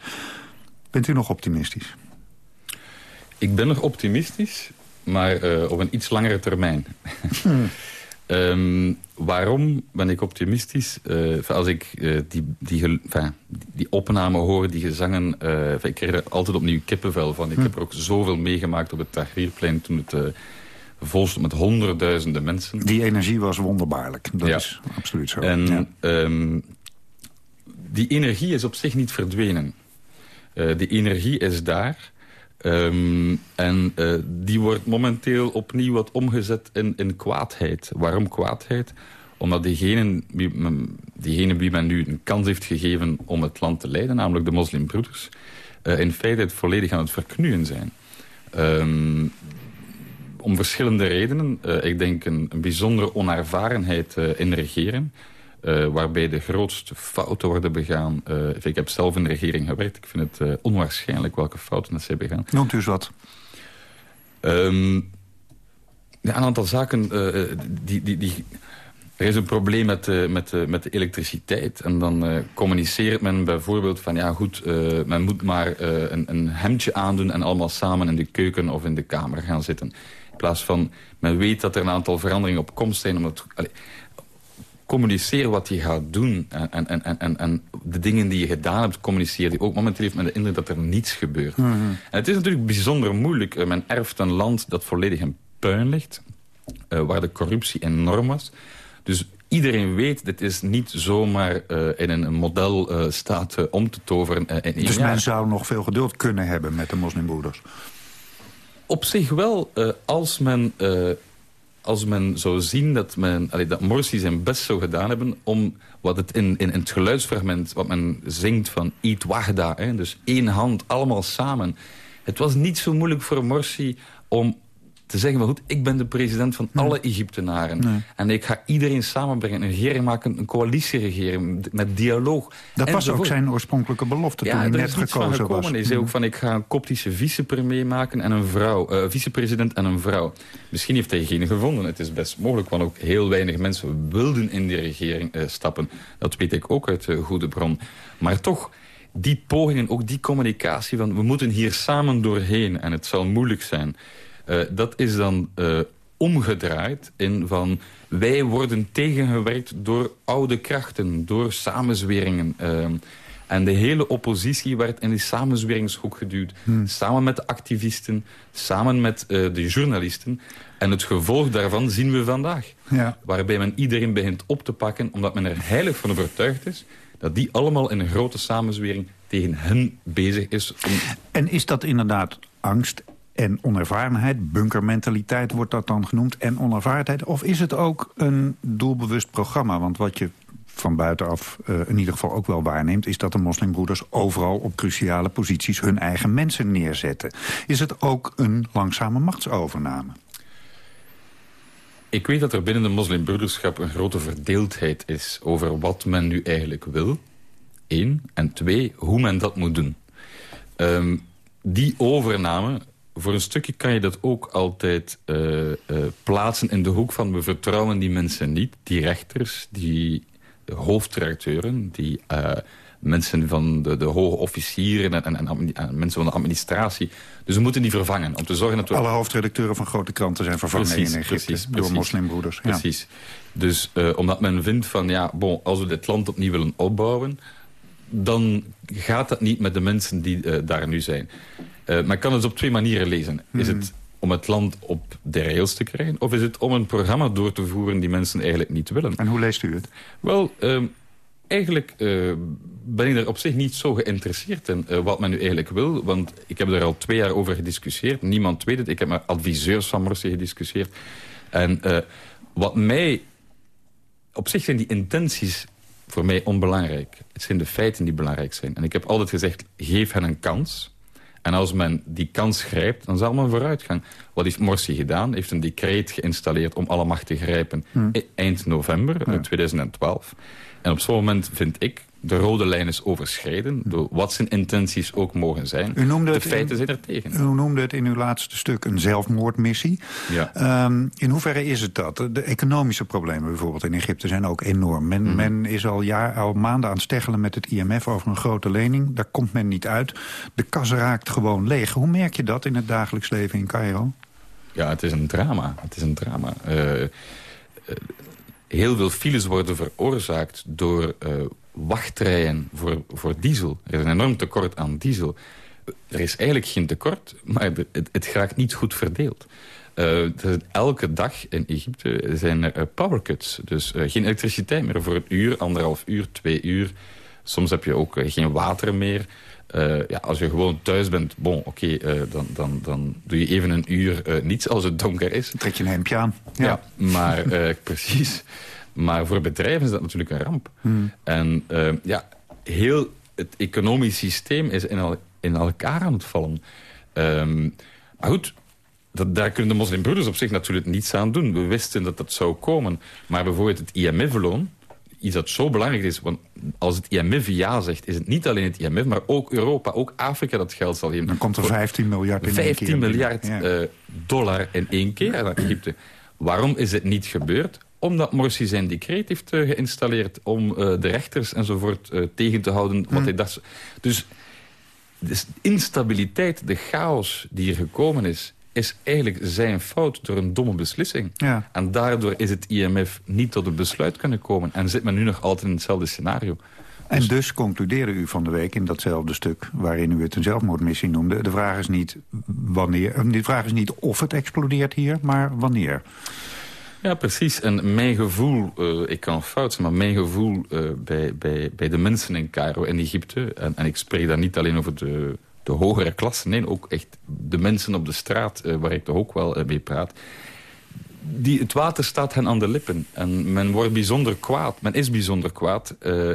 Bent u nog optimistisch? Ik ben nog optimistisch, maar uh, op een iets langere termijn. Hmm. um, <laughs> waarom ben ik optimistisch? Uh, als ik die, die, enfin, die opname hoor, die gezangen... ik krijg er altijd opnieuw kippenvel van. Ik hmm. heb er ook zoveel meegemaakt op het Tahrirplein toen het volstond met honderdduizenden mensen. Die energie was wonderbaarlijk. Dat is absoluut zo. En ja. um, die energie is op zich niet verdwenen. Uh, die energie is daar. Um, en uh, die wordt momenteel opnieuw wat omgezet in, in kwaadheid. Waarom kwaadheid? Omdat diegene wie, diegene wie men nu een kans heeft gegeven om het land te leiden... namelijk de moslimbroeders... Uh, in feite het volledig aan het verknoeien zijn. Um, om verschillende redenen. Uh, ik denk een, een bijzondere onervarenheid uh, in regeren. Uh, waarbij de grootste fouten worden begaan. ik heb zelf in de regering gewerkt. Ik vind het onwaarschijnlijk welke fouten dat zij begaan. Noemt u eens wat? Um, ja, een aantal zaken die... die, die er is een probleem met de, met de, met de elektriciteit. En dan uh, communiceert men bijvoorbeeld van... ja goed, uh, men moet maar uh, een, een hemdje aandoen... en allemaal samen in de keuken of in de kamer gaan zitten. In plaats van, men weet dat er een aantal veranderingen op komst zijn. Omdat, allez, communiceer wat je gaat doen. En, en, en, en, en de dingen die je gedaan hebt, communiceer die ook. Momenteel heeft men de indruk dat er niets gebeurt. Mm -hmm. En het is natuurlijk bijzonder moeilijk. Men erft een land dat volledig in puin ligt. Uh, waar de corruptie enorm was. Dus iedereen weet, dit is niet zomaar uh, in een modelstaat uh, uh, om te toveren. in dus men zou nog veel geduld kunnen hebben met de moslimbroeders? Op zich wel, als men als men zou zien dat, men, dat Morsi zijn best zou gedaan hebben... om wat het in, in, in het geluidsfragment, wat men zingt van Eat Wahda... Hè, dus één hand, allemaal samen. Het was niet zo moeilijk voor Morsi om te zeggen van goed, ik ben de president van alle Egyptenaren. Nee. En ik ga iedereen samenbrengen, een regering maken, een coalitieregering met dialoog. Dat was ook zijn oorspronkelijke belofte ja, toen hij net gekozen gekomen was. Hij zei ook van ik ga een koptische vicepremier maken en een vrouw, uh, vicepresident en een vrouw. Misschien heeft hij geen gevonden, het is best mogelijk, want ook heel weinig mensen wilden in die regering uh, stappen. Dat weet ik ook uit uh, goede bron. Maar toch, die pogingen, ook die communicatie van we moeten hier samen doorheen en het zal moeilijk zijn... Uh, dat is dan uh, omgedraaid in van... wij worden tegengewerkt door oude krachten, door samenzweringen. Uh, en de hele oppositie werd in die samenzweringshoek geduwd. Hmm. Samen met de activisten, samen met de journalisten. En het gevolg daarvan zien we vandaag. Ja. Waarbij men iedereen begint op te pakken... omdat men er heilig van overtuigd is... dat die allemaal in een grote samenzwering tegen hen bezig is. Om... En is dat inderdaad angst en onervarenheid. Bunkermentaliteit wordt dat dan genoemd. En onervarenheid. Of is het ook een doelbewust programma? Want wat je van buitenaf uh, in ieder geval ook wel waarneemt... is dat de moslimbroeders overal op cruciale posities hun eigen mensen neerzetten. Is het ook een langzame machtsovername? Ik weet dat er binnen de moslimbroederschap een grote verdeeldheid is... over wat men nu eigenlijk wil. Eén. En twee, hoe men dat moet doen. Um, die overname voor een stukje kan je dat ook altijd uh, uh, plaatsen in de hoek van... we vertrouwen die mensen niet, die rechters, die hoofdredacteuren... die uh, mensen van de, de hoge officieren en, en, en, en, mensen van de administratie. Dus we moeten die vervangen om te zorgen dat we... Alle hoofdredacteuren van grote kranten zijn vervangen precies, in Egypte precies, door precies, moslimbroeders. Ja. Precies. Dus omdat men vindt van, ja, bon, als we dit land opnieuw willen opbouwen... dan gaat dat niet met de mensen die daar nu zijn. Uh, maar ik kan het op twee manieren lezen. Is het om het land op de rails te krijgen... of is het om een programma door te voeren die mensen eigenlijk niet willen? En hoe leest u het? Wel, uh, eigenlijk uh, ben ik er op zich niet zo geïnteresseerd in uh, wat men nu eigenlijk wil. Want ik heb er al twee jaar over gediscussieerd. Niemand weet het. Ik heb met adviseurs van Morsi gediscussieerd. En wat mij... Op zich zijn die intenties voor mij onbelangrijk. Het zijn de feiten die belangrijk zijn. En ik heb altijd gezegd, geef hen een kans. En als men die kans grijpt, dan zal men vooruitgang. Wat heeft Morsi gedaan? heeft een decreet geïnstalleerd om alle macht te grijpen Hmm. eind november eh, 2012. En op zo'n moment vind ik de rode lijn is overschreden... door wat zijn intenties ook mogen zijn. U noemde de feiten in- zijn er tegen. U noemde het in uw laatste stuk een zelfmoordmissie. Ja. Ehm, in hoeverre is het dat? De economische problemen bijvoorbeeld in Egypte zijn ook enorm. Men, Mhm. men is al, jaar, al maanden aan het steggelen met het IMF over een grote lening. Daar komt men niet uit. De kas raakt gewoon leeg. Hoe merk je dat in het dagelijks leven in Cairo? Ja, het is een drama. Het is een drama. Eh, heel veel files worden veroorzaakt door eh, wachtrijen voor, voor diesel. Er is een enorm tekort aan diesel. Er is eigenlijk geen tekort, maar het, het raakt niet goed verdeeld. Eh, zijn elke dag in Egypte zijn er eh, powercuts. Dus geen elektriciteit meer voor een uur, anderhalf uur, twee uur. Soms heb je ook geen water meer. Eh, ja, als je gewoon thuis bent, bon, oké, eh, dan, dan, dan doe je even een uur eh, niets als het donker is. Trek je een hemdje aan. Ja, maar <laughs> precies. Maar voor bedrijven is dat natuurlijk een ramp. Hmm. En eh, ja, heel het economisch systeem is in, al, in elkaar aan het vallen. Ehm, maar goed, dat, daar kunnen de moslimbroeders op zich natuurlijk niets aan doen. We wisten dat dat zou komen. Maar bijvoorbeeld het IMF-loon, iets dat zo belangrijk is... want als het IMF ja zegt, is het niet alleen het IMF... maar ook Europa, ook Afrika dat geld zal geven. Dan komt er 15 miljard in één 15 keer miljard. Ja. eh, dollar in één keer naar Egypte. Waarom is het niet gebeurd? Omdat Morsi zijn decreet heeft eh, geïnstalleerd... om eh, de rechters enzovoort tegen te houden. Wat Hmm. hij dacht. Dus de instabiliteit, de chaos die er gekomen is... is eigenlijk zijn fout door een domme beslissing. Ja. En daardoor is het IMF niet tot een besluit kunnen komen. En zit men nu nog altijd in hetzelfde scenario. En dus concludeerde u van de week in datzelfde stuk... waarin u het een zelfmoordmissie noemde. De vraag is niet, wanneer, eh, de vraag is niet of het explodeert hier, maar wanneer. Ja, precies. En mijn gevoel, eh, ik kan fout zijn, maar mijn gevoel eh, bij, bij, bij de mensen in Cairo en Egypte... En, en ik spreek daar niet alleen over de, de hogere klassen, nee, ook echt de mensen op de straat... eh, waar ik toch ook wel eh, mee praat... Die, het water staat hen aan de lippen. En men wordt bijzonder kwaad. Men is bijzonder kwaad. eh,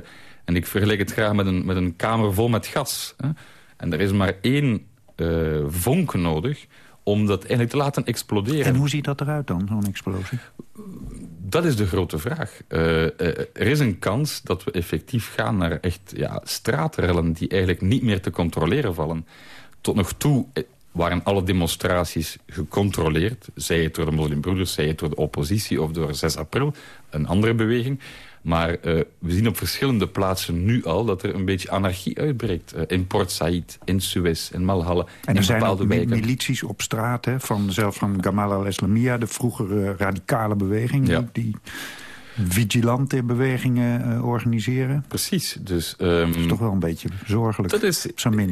en ik vergelijk het graag met een, met een kamer vol met gas. Hè. En er is maar één vonk nodig om dat eigenlijk te laten exploderen. En hoe ziet dat eruit dan, zo'n explosie? Dat is de grote vraag. Eh, eh, er is een kans dat we effectief gaan naar echt ja, straatrellen... die eigenlijk niet meer te controleren vallen. Tot nog toe eh, waren alle demonstraties gecontroleerd. Zij het door de moslimbroeders, zij het door de oppositie... of door 6 april, een andere beweging. Maar eh, we zien op verschillende plaatsen nu al... dat er een beetje anarchie uitbreekt. Eh, in Port Said, in Suez, in Malhalle, En in er zijn ook wijken. milities op straat, hè, van, zelfs van Gamal al-Islamiyah... de vroegere radicale beweging, Ja. die, vigilante bewegingen eh, organiseren. Precies, dus... ehm, Dat is toch wel een beetje zorgelijk, Dat is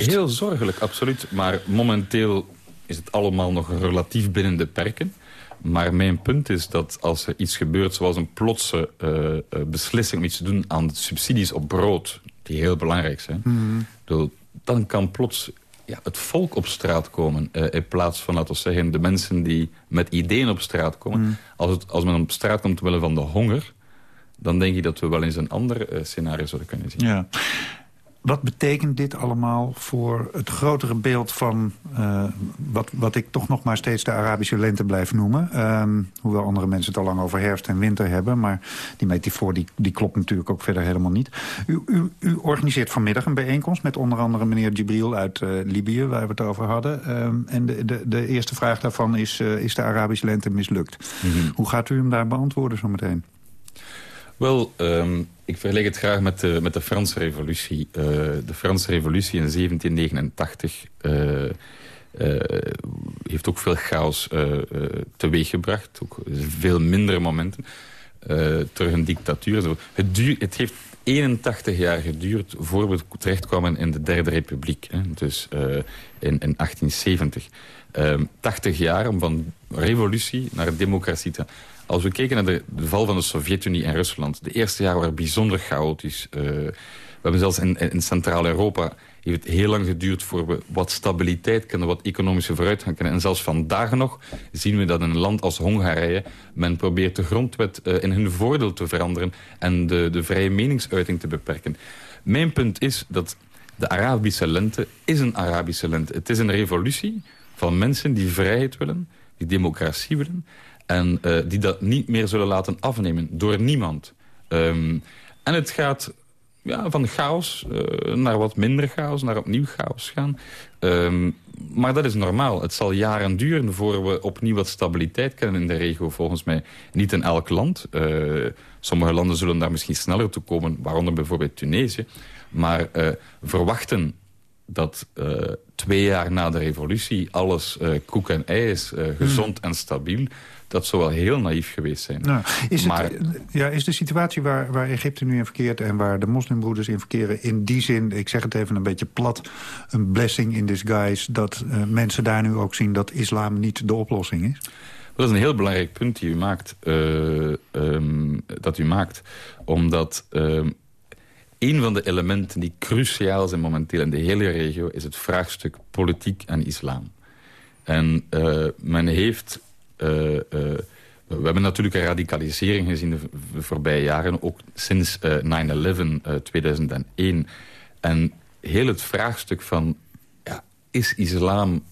heel zorgelijk, absoluut. Maar momenteel is het allemaal nog relatief binnen de perken. Maar mijn punt is dat als er iets gebeurt... zoals een plotse eh, eh, beslissing om iets te doen aan de subsidies op brood... die heel belangrijk zijn... Mhm. dan kan plots ja, het volk op straat komen... eh, in plaats van, laten we zeggen, de mensen die met ideeën op straat komen. Mhm. Als, het, als men op straat komt willen van de honger... dan denk ik dat we wel eens een ander scenario zouden kunnen zien. Ja. Wat betekent dit allemaal voor het grotere beeld van... eh, wat, wat ik toch nog maar steeds de Arabische lente blijf noemen? Ehm, hoewel andere mensen het al lang over herfst en winter hebben. Maar die metafoor die, die klopt natuurlijk ook verder helemaal niet. U, u, u organiseert vanmiddag een bijeenkomst met onder andere meneer Jibril uit eh, Libië... waar we het over hadden. Ehm, en de, de, de eerste vraag daarvan is, eh, is de Arabische lente mislukt? Hoe gaat u hem daar beantwoorden zometeen? Wel, ehm, ik vergelijk het graag met de, met de Franse revolutie. Eh, de Franse revolutie in 1789 eh, eh, heeft ook veel chaos teweeggebracht. Ook veel mindere momenten. terug een dictatuur. Het, het heeft 81 jaar geduurd voor we terechtkwamen in de Derde Republiek. Hè. Dus in, in 1870. Ehm 80 jaar om van revolutie naar democratie te Als we kijken naar de, val van de Sovjet-Unie en Rusland... de eerste jaren waren bijzonder chaotisch. Uh, we hebben zelfs in, in Centraal-Europa heeft het heel lang geduurd voor we wat stabiliteit kennen, wat economische vooruitgang kennen. En zelfs vandaag nog zien we dat in een land als Hongarije men probeert de grondwet uh, in hun voordeel te veranderen en de, de vrije meningsuiting te beperken. Mijn punt is dat de Arabische lente is een Arabische lente. Het is een revolutie van mensen die vrijheid willen, die democratie willen... en uh, die dat niet meer zullen laten afnemen door niemand. Um, en het gaat ja, van chaos uh, naar wat minder chaos, naar opnieuw chaos gaan. Um, maar dat is normaal. Het zal jaren duren voor we opnieuw wat stabiliteit kennen in de regio. Volgens mij niet in elk land. Uh, sommige landen zullen daar misschien sneller toe komen, waaronder bijvoorbeeld Tunesië. Maar verwachten dat uh, twee jaar na de revolutie alles uh, koek en ei is, uh, gezond hmm. en stabiel... dat zou wel heel naïef geweest zijn. Nou, is, maar, het, ja, is de situatie waar, waar Egypte nu in verkeert... en waar de moslimbroeders in verkeren in die zin... ik zeg het even een beetje plat, een blessing in disguise... dat mensen daar nu ook zien dat islam niet de oplossing is? Dat is een heel belangrijk punt die u maakt, um, dat u maakt. Omdat um, een van de elementen die cruciaal zijn momenteel in de hele regio... is het vraagstuk politiek en islam. En uh, men heeft... Uh, uh, we hebben natuurlijk een radicalisering gezien de, de voorbije jaren. Ook sinds 9-11, 2001. En heel het vraagstuk van... Ja, is islam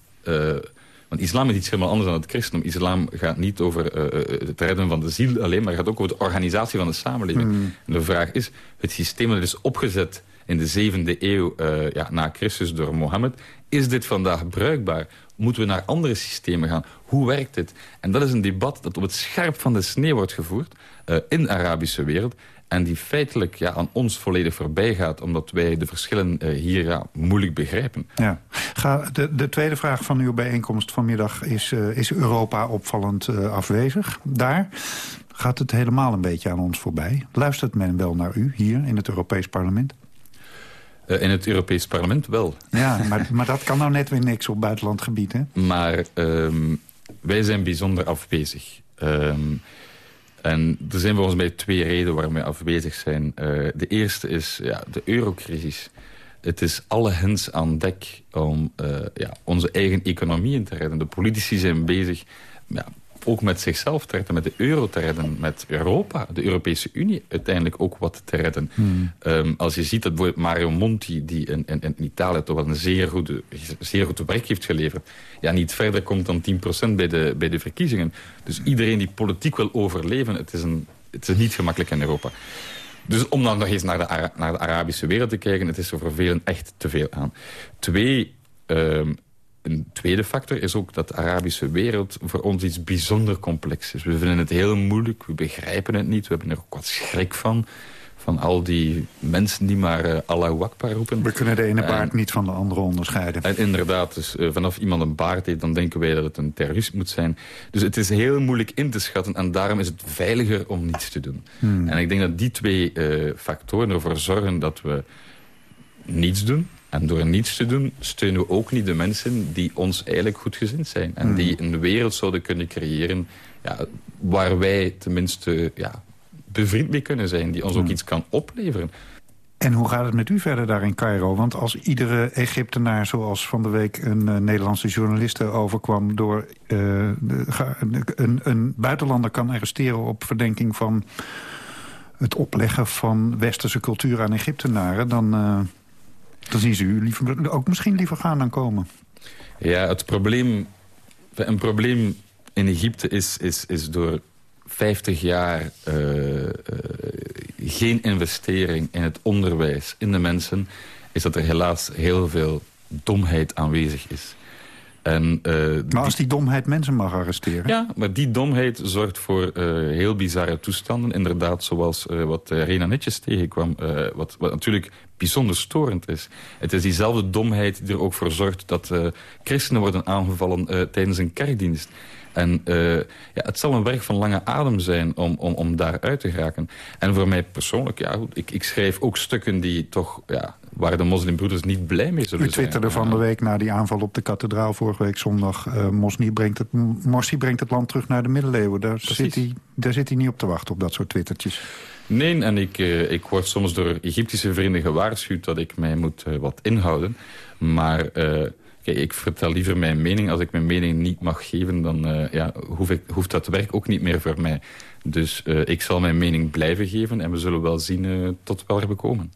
want islam is iets helemaal anders dan het christendom. Islam gaat niet over uh, het redden van de ziel alleen... maar gaat ook over de organisatie van de samenleving. Hmm. En de vraag is, het systeem dat is opgezet in de zevende eeuw uh, ja, na Christus door Mohammed... is dit vandaag bruikbaar? Moeten we naar andere systemen gaan? Hoe werkt dit? En dat is een debat dat op het scherp van de sneeuw wordt gevoerd... Uh, in de Arabische wereld. En die feitelijk ja, aan ons volledig voorbij gaat... omdat wij de verschillen uh, hier ja, moeilijk begrijpen. Ja. Ga, de, de tweede vraag van uw bijeenkomst vanmiddag is... Uh, is Europa opvallend uh, afwezig? Daar gaat het helemaal een beetje aan ons voorbij. Luistert men wel naar u hier in het Europees Parlement? in het Europees Parlement wel. Ja, <laughs> maar, maar dat kan nou net weer niks op buitenlandgebied, hè? Maar um, wij zijn bijzonder afwezig. Um, en er zijn volgens mij twee redenen waarom we afwezig zijn. Uh, de eerste is ja, de eurocrisis. Het is alle hens aan dek om uh, ja, onze eigen economie in te redden. De politici zijn bezig ja, ook met zichzelf te redden, met de euro te redden... met Europa, de Europese Unie uiteindelijk ook wat te redden. Hmm. Um, als je ziet dat bijvoorbeeld Mario Monti... die in, in, in Italië toch wel een zeer, goede, zeer goed werk heeft geleverd... ja, niet verder komt dan 10% bij de, bij de verkiezingen. Dus iedereen die politiek wil overleven... het is, een, het is niet gemakkelijk in Europa. Dus om dan nog eens naar de, naar de Arabische wereld te kijken... het is er voor velen echt te veel aan. Twee... Um, een tweede factor is ook dat de Arabische wereld voor ons iets bijzonder complex is. We vinden het heel moeilijk, we begrijpen het niet, we hebben er ook wat schrik van. Van al die mensen die maar uh, Allahu Akbar roepen. We kunnen de ene baard niet van de andere onderscheiden. En inderdaad, dus uh, vanaf iemand een baard heeft, dan denken wij dat het een terrorist moet zijn. Dus het is heel moeilijk in te schatten en daarom is het veiliger om niets te doen. Hmm. En ik denk dat die twee uh, factoren ervoor zorgen dat we niets doen en door niets te doen steunen we ook niet de mensen die ons eigenlijk goedgezind zijn. En die hmm. een wereld zouden kunnen creëren ja, waar wij tenminste ja, bevriend mee kunnen zijn. Die ons ook hmm. iets kan opleveren. En hoe gaat het met u verder daar in Cairo? Want als iedere Egyptenaar, zoals van de week een uh, Nederlandse journaliste overkwam... door uh, een, een buitenlander kan arresteren op verdenking van het opleggen van westerse cultuur aan Egyptenaren... dan, uh, dan zien ze u liever, ook misschien liever gaan dan komen. Ja, het probleem... Een probleem in Egypte is, is, is door 50 jaar uh, uh, geen investering in het onderwijs, in de mensen... is dat er helaas heel veel domheid aanwezig is. En, uh, maar als die domheid mensen mag arresteren? Ja, maar die domheid zorgt voor uh, heel bizarre toestanden. Inderdaad, zoals uh, wat Rena netjes tegenkwam. wat, wat natuurlijk bijzonder storend is. Het is diezelfde domheid die er ook voor zorgt... dat christenen worden aangevallen tijdens een kerkdienst. En uh, ja, het zal een werk van lange adem zijn om, om, om daar uit te geraken. En voor mij persoonlijk, ja, ik, ik schrijf ook stukken die toch ja, waar de moslimbroeders niet blij mee zullen U twitterde zijn. van de week na die aanval op de kathedraal vorige week zondag... Uh, Morsi, brengt het, Morsi brengt het land terug naar de middeleeuwen. Daar zit, hij, daar zit hij niet op te wachten, op dat soort twittertjes. Nee, en ik, uh, ik word soms door Egyptische vrienden gewaarschuwd... dat ik mij moet uh, wat inhouden. Maar kijk, ik vertel liever mijn mening. Als ik mijn mening niet mag geven, dan ja, hoef ik, hoeft dat werk ook niet meer voor mij. Dus ik zal mijn mening blijven geven... en we zullen wel zien tot waar we komen.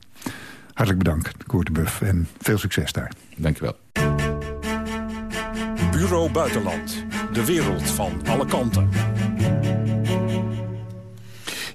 Hartelijk bedankt, Koert de Buff, en veel succes daar. Dank je wel. Bureau Buitenland. De wereld van alle kanten.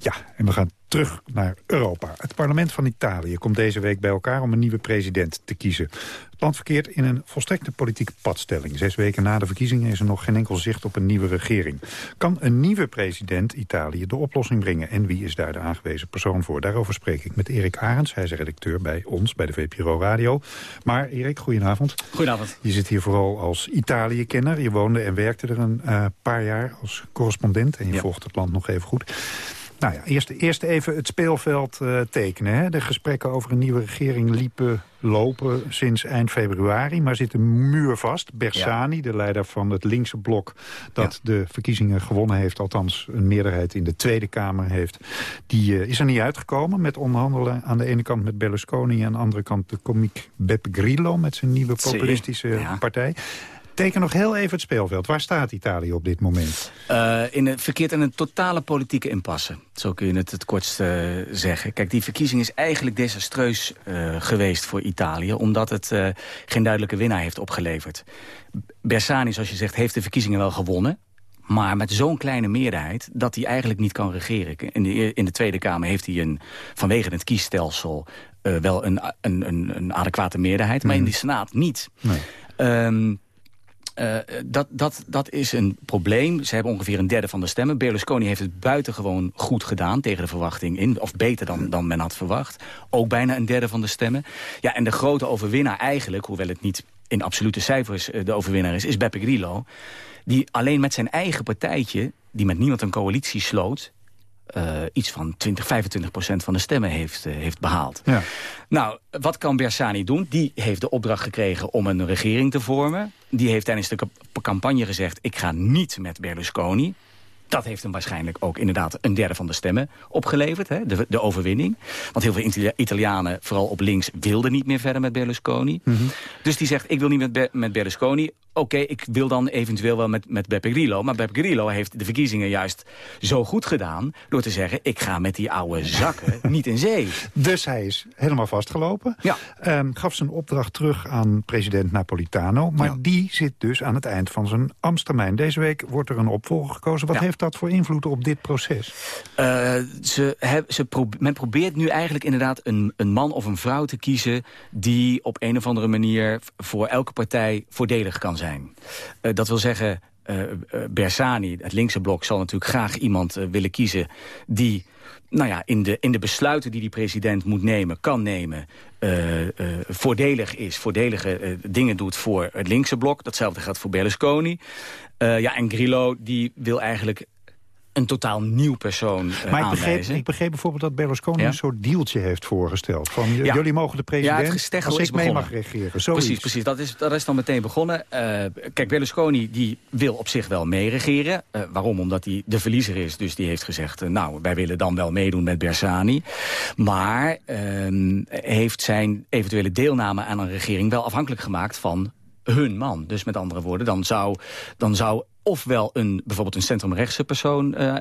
Ja, en we gaan terug naar Europa. Het parlement van Italië komt deze week bij elkaar om een nieuwe president te kiezen. Het land verkeert in een volstrekte politieke padstelling. Zes weken na de verkiezingen is er nog geen enkel zicht op een nieuwe regering. Kan een nieuwe president Italië de oplossing brengen? En wie is daar de aangewezen persoon voor? Daarover spreek ik met Erik Arends. Hij is redacteur bij ons, bij de VPRO Radio. Maar Erik, goedenavond. Goedenavond. Je zit hier vooral als Italië-kenner. Je woonde en werkte er een uh, paar jaar als correspondent. En je ja. volgt het land nog even goed. Nou ja, eerst, eerst even het speelveld uh, tekenen. Hè. De gesprekken over een nieuwe regering liepen, lopen sinds eind februari... maar zitten muurvast. Bersani, ja. de leider van het linkse blok... dat ja. de verkiezingen gewonnen heeft, althans een meerderheid in de Tweede Kamer heeft... die uh, is er niet uitgekomen met onderhandelen. Aan de ene kant met Berlusconi... en aan de andere kant de komiek Beppe Grillo... met zijn nieuwe populistische ja. partij. Teken nog heel even het speelveld. Waar staat Italië op dit moment? Uh, in een, verkeerd in een totale politieke impasse. Zo kun je het het kortst uh, zeggen. Kijk, die verkiezing is eigenlijk desastreus uh, geweest voor Italië... omdat het geen duidelijke winnaar heeft opgeleverd. Bersani, zoals je zegt, heeft de verkiezingen wel gewonnen... Maar met zo'n kleine meerderheid dat hij eigenlijk niet kan regeren. In de, in de Tweede Kamer heeft hij een, vanwege het kiesstelsel uh, wel een, een, een, adequate meerderheid. Maar in de Senaat niet. Nee. Um, Uh, dat, dat, dat is een probleem. Ze hebben ongeveer een derde van de stemmen. Berlusconi heeft het buitengewoon goed gedaan tegen de verwachting in. Of beter dan, dan men had verwacht. Ook bijna een derde van de stemmen. Ja, en de grote overwinnaar eigenlijk, hoewel het niet in absolute cijfers de overwinnaar is, is Beppe Grillo. Die alleen met zijn eigen partijtje, die met niemand een coalitie sloot... Uh, iets van 20, 25 procent van de stemmen heeft, uh, heeft behaald. Ja. Nou, wat kan Bersani doen? Die heeft de opdracht gekregen om een regering te vormen. Die heeft tijdens de campagne gezegd... ik ga niet met Berlusconi. Dat heeft hem waarschijnlijk ook inderdaad een derde van de stemmen opgeleverd. Hè? De, de overwinning. Want heel veel Italianen, vooral op links, wilden niet meer verder met Berlusconi. Mm -hmm. Dus die zegt, ik wil niet met, met Berlusconi. Oké, okay, ik wil dan eventueel wel met, met Beppe Grillo. Maar Beppe Grillo heeft de verkiezingen juist zo goed gedaan... door te zeggen, ik ga met die oude zakken <laughs> niet in zee. Dus hij is helemaal vastgelopen. Ja. Um, gaf zijn opdracht terug aan president Napolitano. Maar ja. die zit dus aan het eind van zijn ambtstermijn. Deze week wordt er een opvolger gekozen. Wat ja. heeft dat voor invloed op dit proces? Uh, ze ze pro men probeert nu eigenlijk inderdaad een, een man of een vrouw te kiezen... die op een of andere manier voor elke partij voordelig kan zijn. Uh, dat wil zeggen, uh, uh, Bersani, het linkse blok, zal natuurlijk graag iemand willen kiezen... die nou ja, in, de, in de besluiten die die president moet nemen, kan nemen... voordelig is, voordelige dingen doet voor het linkse blok. Datzelfde geldt voor Berlusconi. ja, en Grillo die wil eigenlijk een totaal nieuw persoon uh, Maar ik begreep, ik begreep bijvoorbeeld dat Berlusconi ja? een soort dealtje heeft voorgesteld. Van, ja. jullie mogen de president, ja, als ik mee mag regeren. Zoiets. Precies, precies. Dat is, dat is dan meteen begonnen. Uh, kijk, Berlusconi die wil op zich wel meeregeren. Uh, waarom? Omdat hij de verliezer is. Dus die heeft gezegd, nou, wij willen dan wel meedoen met Bersani. Maar ehm, heeft zijn eventuele deelname aan een regering wel afhankelijk gemaakt van hun man. Dus met andere woorden, dan zou, dan zou ofwel een, bijvoorbeeld een centrumrechtse persoon uh,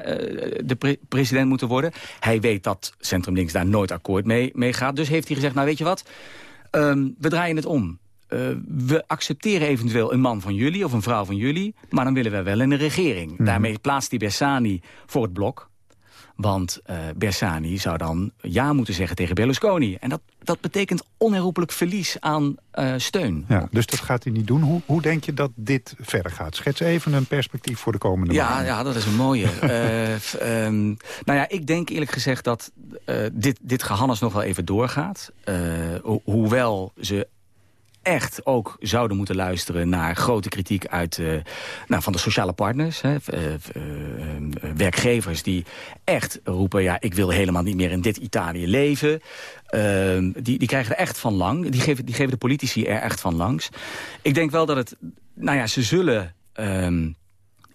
de pre president moeten worden. Hij weet dat centrumlinks daar nooit akkoord mee, mee gaat. Dus heeft hij gezegd, nou weet je wat, um, we draaien het om. Uh, we accepteren eventueel een man van jullie of een vrouw van jullie... maar dan willen wij wel in een regering. Mm. Daarmee plaatst hij Bersani voor het blok. Want uh, Bersani zou dan ja moeten zeggen tegen Berlusconi. En dat, dat betekent onherroepelijk verlies aan uh, steun. Ja, dus dat gaat hij niet doen. Hoe, hoe denk je dat dit verder gaat? Schets even een perspectief voor de komende ja, maanden. Ja, dat is een mooie. <laughs> uh, um, nou ja, ik denk eerlijk gezegd dat dit, dit gehannes nog wel even doorgaat. Ho hoewel ze echt ook zouden moeten luisteren naar grote kritiek uit, uh, nou, van de sociale partners. Hè, uh, uh, werkgevers die echt roepen, ja, ik wil helemaal niet meer in dit Italië leven. Ehm, die, die krijgen er echt van lang. Die geven, die geven de politici er echt van langs. Ik denk wel dat het, nou ja, ze zullen um,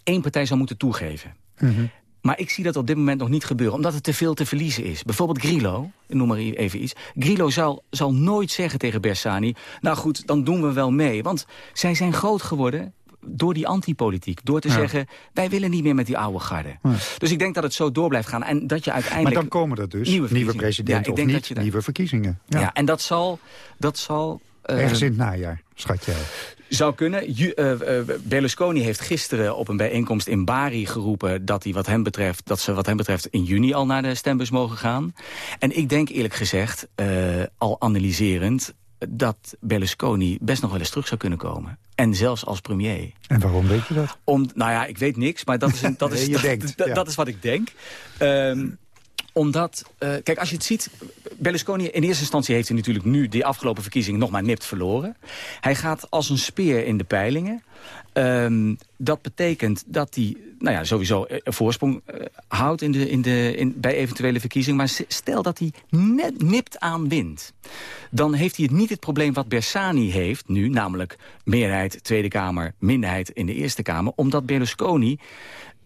één partij zou moeten toegeven. Mm maar ik zie dat op dit moment nog niet gebeuren, omdat het te veel te verliezen is. Bijvoorbeeld Grillo, noem maar even iets. Grillo zal, zal nooit zeggen tegen Bersani... nou goed, dan doen we wel mee. Want zij zijn groot geworden door die antipolitiek. Door te zeggen, wij willen niet meer met die oude garde. Dus ik denk dat het zo door blijft gaan. En dat je uiteindelijk... Maar dan komen er dus nieuwe, nieuwe president ja, of niet, nieuwe verkiezingen. Ja. en dat zal... Dat zal Ergens in het najaar, schat jij. Zou kunnen. Ju, uh, Berlusconi heeft gisteren op een bijeenkomst in Bari geroepen... Dat, hij wat hem betreft, dat ze wat hem betreft in juni al naar de stembus mogen gaan. En ik denk eerlijk gezegd, uh, al analyserend... dat Berlusconi best nog wel eens terug zou kunnen komen. En zelfs als premier. En waarom weet je dat? Om, nou ja, ik weet niks, maar dat is, een, <laughs> dat is, je dat, denkt, dat, dat is wat ik denk. Um, omdat, uh, kijk, als je het ziet... Berlusconi in eerste instantie heeft hij natuurlijk nu... die afgelopen verkiezingen nog maar nipt verloren. Hij gaat als een speer in de peilingen. Um, dat betekent dat hij nou ja, sowieso een voorsprong uh, houdt in de, in de, in, bij eventuele verkiezingen. Maar stel dat hij net nipt aan wint. Dan heeft hij het niet het probleem wat Bersani heeft nu. Namelijk meerderheid Tweede Kamer, minderheid in de Eerste Kamer. Omdat Berlusconi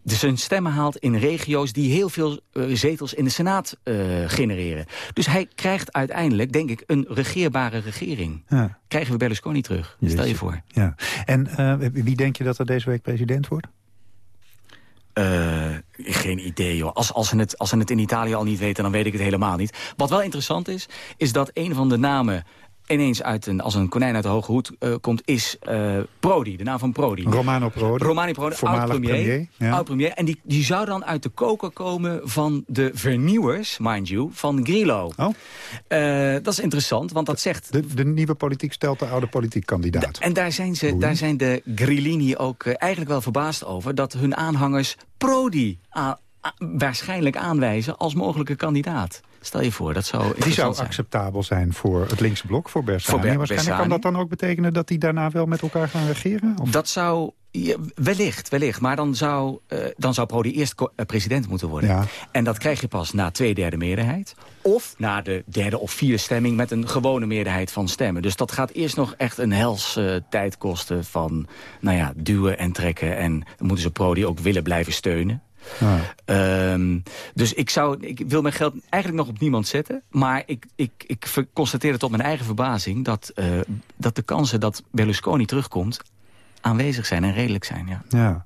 dus zijn stemmen haalt in regio's die heel veel uh, zetels in de Senaat uh, genereren. Dus hij krijgt uiteindelijk, denk ik, een regeerbare regering. Ja. Krijgen we Berlusconi terug, stel je voor. Ja. En uh, wie denk je dat er deze week president wordt? geen idee, joh. Als, als, ze het, als ze het in Italië al niet weten, dan weet ik het helemaal niet. Wat wel interessant is, is dat een van de namen ineens uit een, als een konijn uit de hoge hoed uh, komt, is uh, Prodi, de naam van Prodi. Romano Prodi. Romano Prodi, oud-premier. Oud premier en die, die zou dan uit de koker komen van de vernieuwers, mind you, van Grillo. Oh. Uh, dat is interessant, want dat zegt... De, de nieuwe politiek stelt de oude politiek kandidaat. en daar zijn, ze, daar zijn de Grillini ook eigenlijk wel verbaasd over... dat hun aanhangers Prodi waarschijnlijk aanwijzen als mogelijke kandidaat. Stel je voor, dat zou Die zou acceptabel zijn voor het linkse blok, voor Bersani. Voor Waarschijnlijk kan dat dan ook betekenen dat die daarna wel met elkaar gaan regeren? Of? Dat zou wellicht, wellicht. Maar dan zou, uh, dan zou Prodi eerst uh, president moeten worden. Ja. En dat krijg je pas na twee derde meerderheid. Of na de derde of vierde stemming met een gewone meerderheid van stemmen. Dus dat gaat eerst nog echt een hels uh, tijd kosten van nou ja, duwen en trekken. En dan moeten ze Prodi ook willen blijven steunen. Um, dus ik, zou, ik wil mijn geld eigenlijk nog op niemand zetten. Maar ik, ik, ik constateerde tot mijn eigen verbazing... Dat, uh, dat de kansen dat Berlusconi terugkomt aanwezig zijn en redelijk zijn. Ja. ja.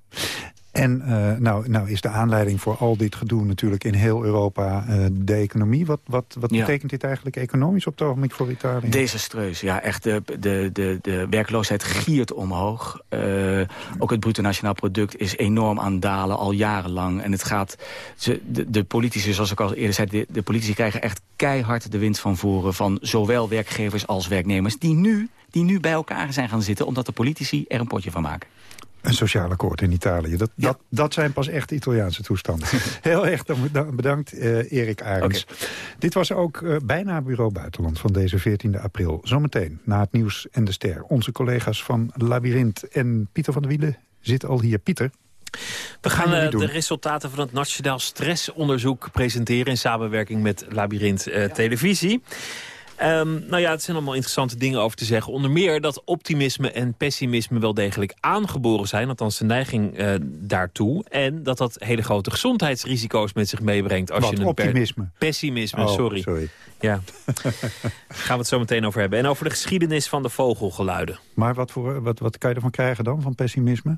En uh, nou, nou is de aanleiding voor al dit gedoe natuurlijk in heel Europa uh, de economie. Wat, wat, wat ja. betekent dit eigenlijk economisch op het ogenblik voor Italië? Desastreus, ja. Echt, de, de, de, de werkloosheid giert omhoog. Uh, ook het bruto nationaal product is enorm aan dalen, al jarenlang. En het gaat, ze, de, de politici, zoals ik al eerder zei, de, de politici krijgen echt keihard de wind van voren... van zowel werkgevers als werknemers, die nu, die nu bij elkaar zijn gaan zitten... omdat de politici er een potje van maken. Een sociaal akkoord in Italië. Dat, dat, dat zijn pas echt Italiaanse toestanden. <laughs> Heel erg bedankt, uh, Erik Arends. Dit was ook uh, bijna Bureau Buitenland van deze 14 april. Zometeen, na het nieuws en de ster. Onze collega's van Labyrinth en Pieter van der Wielen zit al hier. Pieter, we gaan uh, de resultaten van het Nationaal Stressonderzoek presenteren... in samenwerking met Labyrinth uh, Televisie. Um, nou ja, het zijn allemaal interessante dingen over te zeggen. Onder meer dat optimisme en pessimisme wel degelijk aangeboren zijn. Althans de neiging uh, daartoe. En dat dat hele grote gezondheidsrisico's met zich meebrengt. Als Wat, je een optimisme? Pessimisme, oh, sorry. sorry. Ja, <laughs> gaan we het zo meteen over hebben. En over de geschiedenis van de vogelgeluiden. Maar wat, voor, wat, wat kan je ervan krijgen dan, van pessimisme?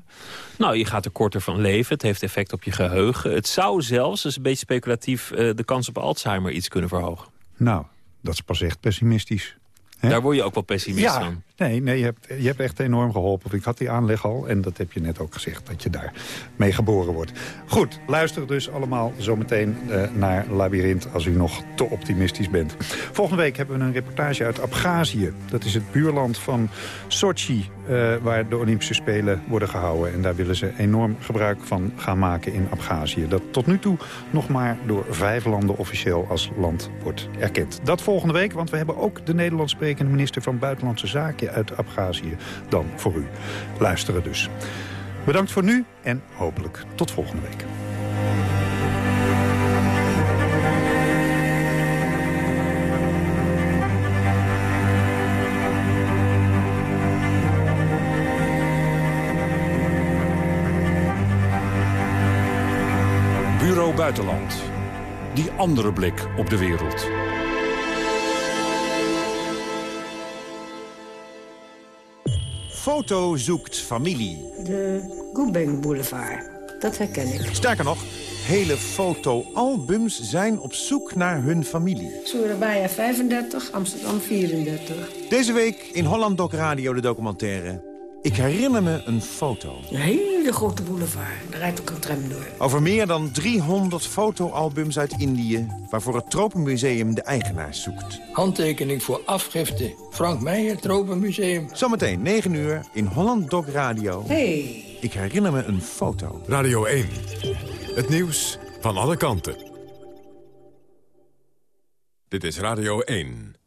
Nou, je gaat er korter van leven. Het heeft effect op je geheugen. Het zou zelfs, dus een beetje speculatief... Uh, de kans op Alzheimer iets kunnen verhogen. Nou, dat is pas echt pessimistisch. Daar word je ook wel pessimist ja, van. Nee, nee je, hebt, je hebt echt enorm geholpen. Ik had die aanleg al en dat heb je net ook gezegd... dat je daar mee geboren wordt. Goed, luister dus allemaal zometeen uh, naar Labyrinth... als u nog te optimistisch bent. Volgende week hebben we een reportage uit Abhazie. Dat is het buurland van Sochi, uh, waar de Olympische Spelen worden gehouden. En daar willen ze enorm gebruik van gaan maken in Abhazie. Dat tot nu toe nog maar door vijf landen officieel als land wordt erkend. Dat volgende week, want we hebben ook de Nederlands sprekende minister van Buitenlandse Zaken uit Abhazie dan voor u. Luisteren dus. Bedankt voor nu en hopelijk tot volgende week. Bureau Buitenland. Die andere blik op de wereld. Foto zoekt familie. De Goebeng Boulevard. Dat herken ik. Sterker nog, hele fotoalbums zijn op zoek naar hun familie. Surabaya 35, Amsterdam 34. Deze week in Holland Doc Radio de documentaire... Ik herinner me een foto. Een hele grote boulevard. Daar rijdt ook een tram door. Over meer dan 300 fotoalbums uit Indië... waarvoor het Tropenmuseum de eigenaars zoekt. Handtekening voor afgifte. Frank Meijer, Tropenmuseum. Zometeen 9 uur in Holland Doc Radio. Hey. Ik herinner me een foto. Radio 1. Het nieuws van alle kanten. Dit is Radio 1.